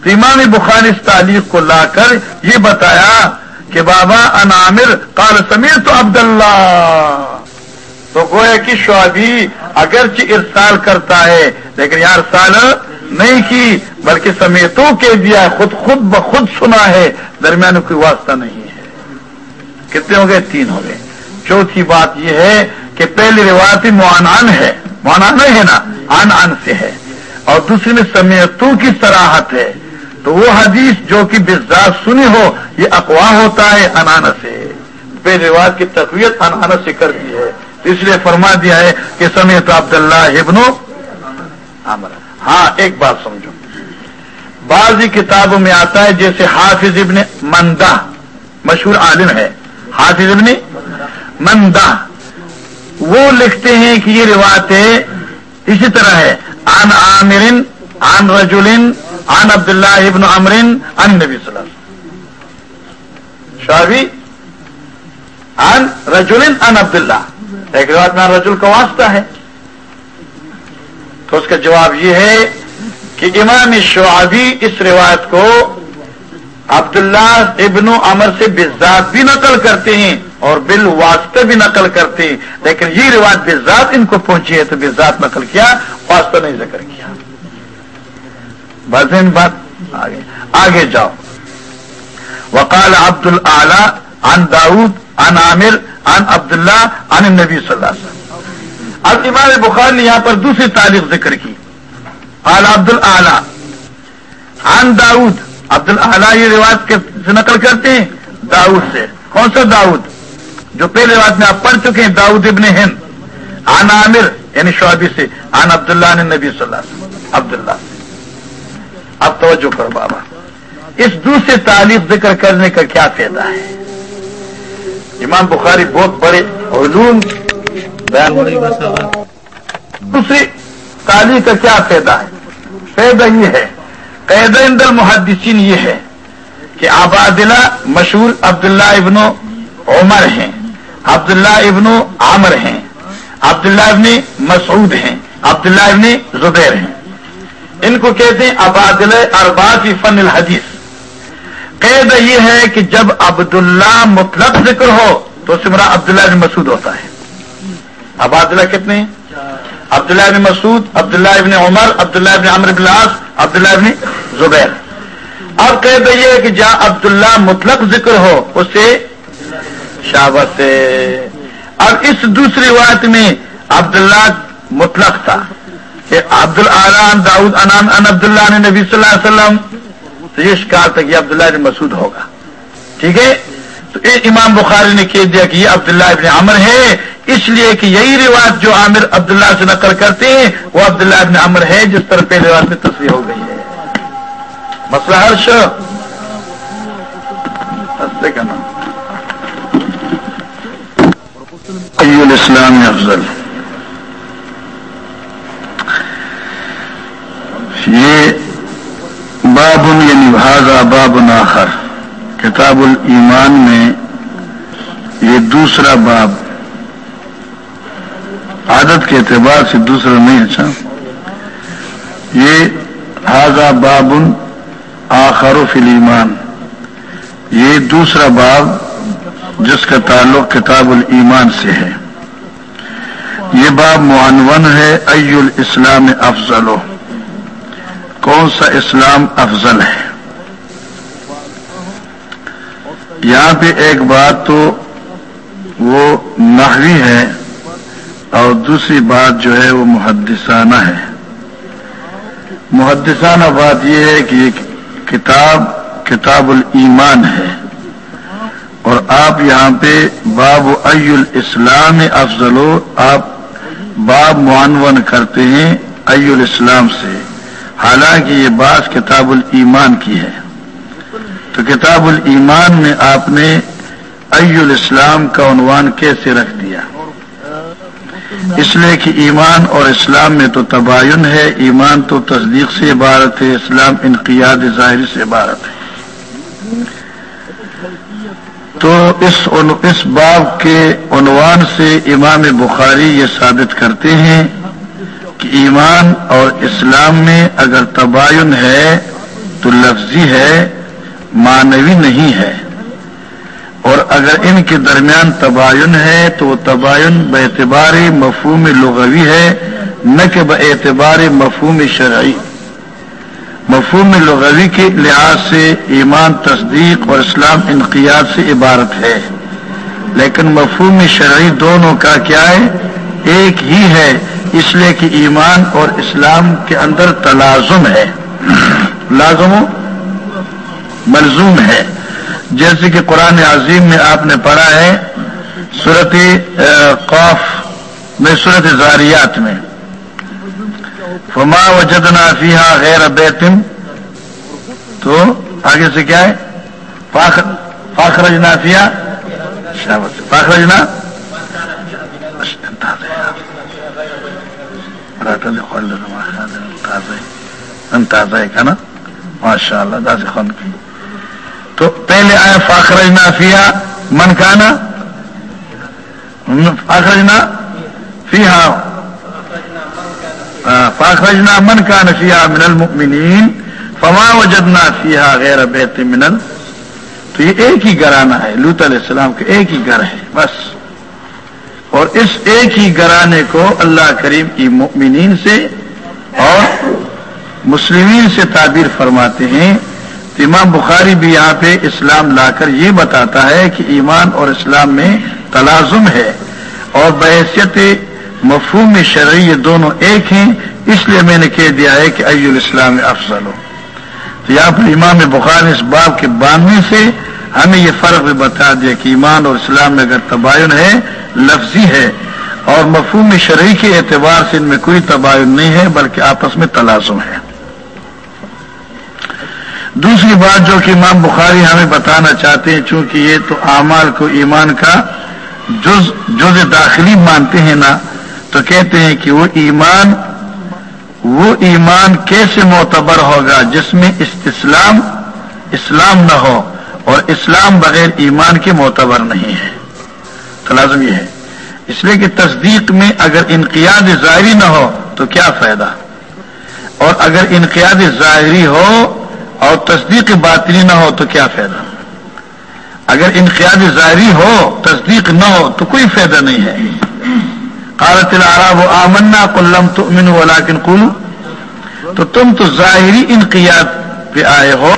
تو امام بخار اس تعلیق کو لا کر یہ بتایا کہ بابا انعامر قال سمیر تو عبداللہ۔ تو گویا کہ شعبی اگرچہ ارسال کرتا ہے، لیکن یار سال نہیں کی، بلکہ سمیتوں کے دیا خود خود بخود سنا ہے۔ درمیان کوئی واسطہ نہیں ہے۔ کتنے ہو گئے؟ تین ہو گئے۔ چوتھی بات یہ ہے کہ پہلی روایتی موانان ہے۔ موانان ہے نا؟ آن آن سے ہے۔ اور دوسری میں سمیتوں کی سراہت ہے۔ تو وہ حدیث جو کہ بزاد سنی ہو، یہ اقوا ہوتا ہے انانا سے۔ پہلی روایت کی تقویت انانا سے کر دی ہے۔ اس لیے فرما دیا ہے کہ سمیت عبداللہ ابن عمر ہاں ایک بات سمجھو۔ بعض کتابوں میں آتا ہے جیسے حافظ ابن مندہ، مشہور عالم ہے۔ حافظ ابن مندہ۔ وہ لکھتے ہیں کہ یہ روایت ہے اسی طرح ہے۔ آن عامر آن رجول آن عبداللہ ابن عمرن ان نبی صلی اللہ شاہی آن رجول ان عبداللہ. ایک روایت میں رجول کا واسطہ ہے. تو اس کا جواب یہ ہے کہ امام شعبی اس روایت کو عبداللہ ابن عمر سے بزاد بھی نقل کرتے ہیں اور بال واسطہ بھی نقل کرتے ہیں. لیکن یہ روایت بزاد ان کو پہنچی ہے تو بزاد نقل کیا، واسطہ نہیں ذکر کیا۔ بس. بات آگے. آگے جاؤ. وقال عبد العلی عن داود، عن عامر، عن عبداللہ، عن النبی صلی اللہ علیہ وسلم. اب امام بخار نے یہاں پر دوسری تعریف ذکر کی. اعلی عبد العلی عن داؤد عبد العلی یہ روایت سے نقل کرتے ہیں داؤد سے. کون سا داؤد جو پہلے روایت میں آپ پڑھ چکے ہیں داؤد ابن ہند. عن عامر یعنی شعبی سے. عن عبداللہ نے نبی صلی اللہ علیہ وسلم. عبداللہ. اب توجہ کرو بابا۔ اس دوسرے تعریف ذکر کرنے کا کیا فائدہ ہے؟ امام بخاری بہت بڑے علوم بیان دوسری، تعلیم کا کیا فائدہ ہے؟ فائدہ یہ ہے، قید اندر محدثین یہ ہے کہ آبادلہ مشہور عبداللہ ابن عمر ہیں، عبداللہ ابن عامر ہیں، عبداللہ ابن مسعود ہیں، عبداللہ ابن زبیر ہیں۔ ان کو کہتے ہیں ابادل ارباب فن الحدیث۔ قید یہ ہے کہ جب عبداللہ مطلق ذکر ہو تو سمرا عبداللہ ابن مسعود ہوتا ہے۔ عبادلہ کتنے عبداللہ ابن مسعود، عبداللہ ابن عمر، عبداللہ ابن عمر بن العاص، عبداللہ ابن زبیر۔ اب قید یہ ہے کہ جہاں عبداللہ مطلق ذکر ہو اسے شابت سے اب اس دوسری روایت میں عبداللہ مطلق تھا۔ عبد العلام داؤد انان ان عبداللہ نے نبی صلی اللہ علیہ وسلم تو یہ شکار تھا کہ عبداللہ ابن مسعود ہوگا۔ ٹھیک ہے؟ تو امام بخاری نے کہہ دیا کہ یہ عبداللہ ابن عمر ہے، اس لیے کہ یہی روایت جو عامر عبداللہ سے نقل کرتے ہیں، وہ عبداللہ ابن عمر ہے، جس طرح پہلے روایت میں تصویر ہو گئی ہے۔ مسئلہ ہرش کا نام الاسلام افضل۔ یہ باب یعنی بھاگا باب آخر. کتاب الایمان میں یہ دوسرا باب. عادت کے اعتبار سے دوسرا نہیں اچھا. یہ ہاضا باب آخر فی ایمان یہ دوسرا باب جس کا تعلق کتاب الایمان سے ہے. یہ باب معنون ہے ای الاسلام افضل کون سا اسلام افضل ہے؟ یہاں پہ ایک بات تو وہ نحوی ہے اور دوسری بات جو ہے وہ محدثانہ ہے۔ محدثانہ بات یہ ہے کہ یہ کتاب کتاب الایمان ہے۔ اور آپ یہاں پہ باب ای الاسلام افضل، آپ باب معنون کرتے ہیں ای الاسلام سے۔ حالانکہ یہ بات کتاب الایمان کی ہے۔ تو کتاب الایمان میں آپ نے ای الاسلام کا عنوان کیسے رکھ دیا؟ اس لیے کہ ایمان اور اسلام میں تو تباین ہے، ایمان تو تصدیق سے عبارت ہے، اسلام انقیاد ظاہری سے عبارت ہے۔ تو اس اس باب کے عنوان سے امام بخاری یہ ثابت کرتے ہیں کہ ایمان اور اسلام میں اگر تباین ہے تو لفظی ہے، معنوی نہیں ہے۔ اور اگر ان کے درمیان تباین ہے تو وہ تباین بعتبار مفہوم لغوی ہے، نہ کہ بعتبار مفہوم شرعی۔ مفہوم لغوی کے لحاظ سے ایمان تصدیق اور اسلام انقیاد سے عبارت ہے۔ لیکن مفہوم شرعی دونوں کا کیا ہے؟ ایک ہی ہے۔ اس لیے کہ ایمان اور اسلام کے اندر تلازم ہے، لازم ملزوم ہے۔ جیسے کہ قرآن عظیم میں آپ نے پڑھا ہے صورت قوف میں صورت زاریات میں۔ فما وجدنا فیحا غیر بیتن تو آگے سے کیا ہے؟ فاخرج نافیا ماشاء اللہ کی۔ تو پہلے آئے فاخرج نافیا من کا نا فاخرج فاخرجنا من کا نفیہ من المؤمنین، فما وجدنا فیہا غیر بیت من تو یہ ایک ہی گھرانا ہے لوت علیہ السلام کا ایک ہی گھر ہے، بس۔ اور اس ایک ہی گھرانے کو اللہ کریم کی مؤمنین سے اور مسلمین سے تعبیر فرماتے ہیں۔ تو امام بخاری بھی یہاں پہ اسلام لا کر یہ بتاتا ہے کہ ایمان اور اسلام میں تلازم ہے اور بحثیت مفہوم شرعی یہ دونوں ایک ہیں۔ اس لیے میں نے کہہ دیا ہے کہ ای الاسلام افضل۔ ہو تو یہاں پر امام بخار اس باب کے باندھنے سے ہمیں یہ فرق بھی بتا دیا کہ ایمان اور اسلام میں اگر تباین ہے لفظی ہے اور مفہوم شرعی کے اعتبار سے ان میں کوئی تباین نہیں ہے، بلکہ آپس میں تلازم ہے۔ دوسری بات جو کہ امام بخاری ہمیں بتانا چاہتے ہیں، چونکہ یہ تو اعمال کو ایمان کا جز جز داخلی مانتے ہیں نا، تو کہتے ہیں کہ وہ ایمان وہ ایمان کیسے معتبر ہوگا جس میں استسلام، اسلام نہ ہو اور اسلام بغیر ایمان کے معتبر نہیں ہے۔ تو لازم یہ ہے۔ اس لیے کہ تصدیق میں اگر انقیاد ظاہری نہ ہو تو کیا فائدہ؟ اور اگر انقیاد ظاہری ہو اور تصدیق باطنی نہ ہو تو کیا فائدہ؟ اگر انقیاد ظاہری ہو، تصدیق نہ ہو تو کوئی فائدہ نہیں ہے۔ قالت العرب، آمنا قل لم تؤمنوا ولكن قولوا۔ تو تم تو ظاہری انقیاد پہ آئے ہو۔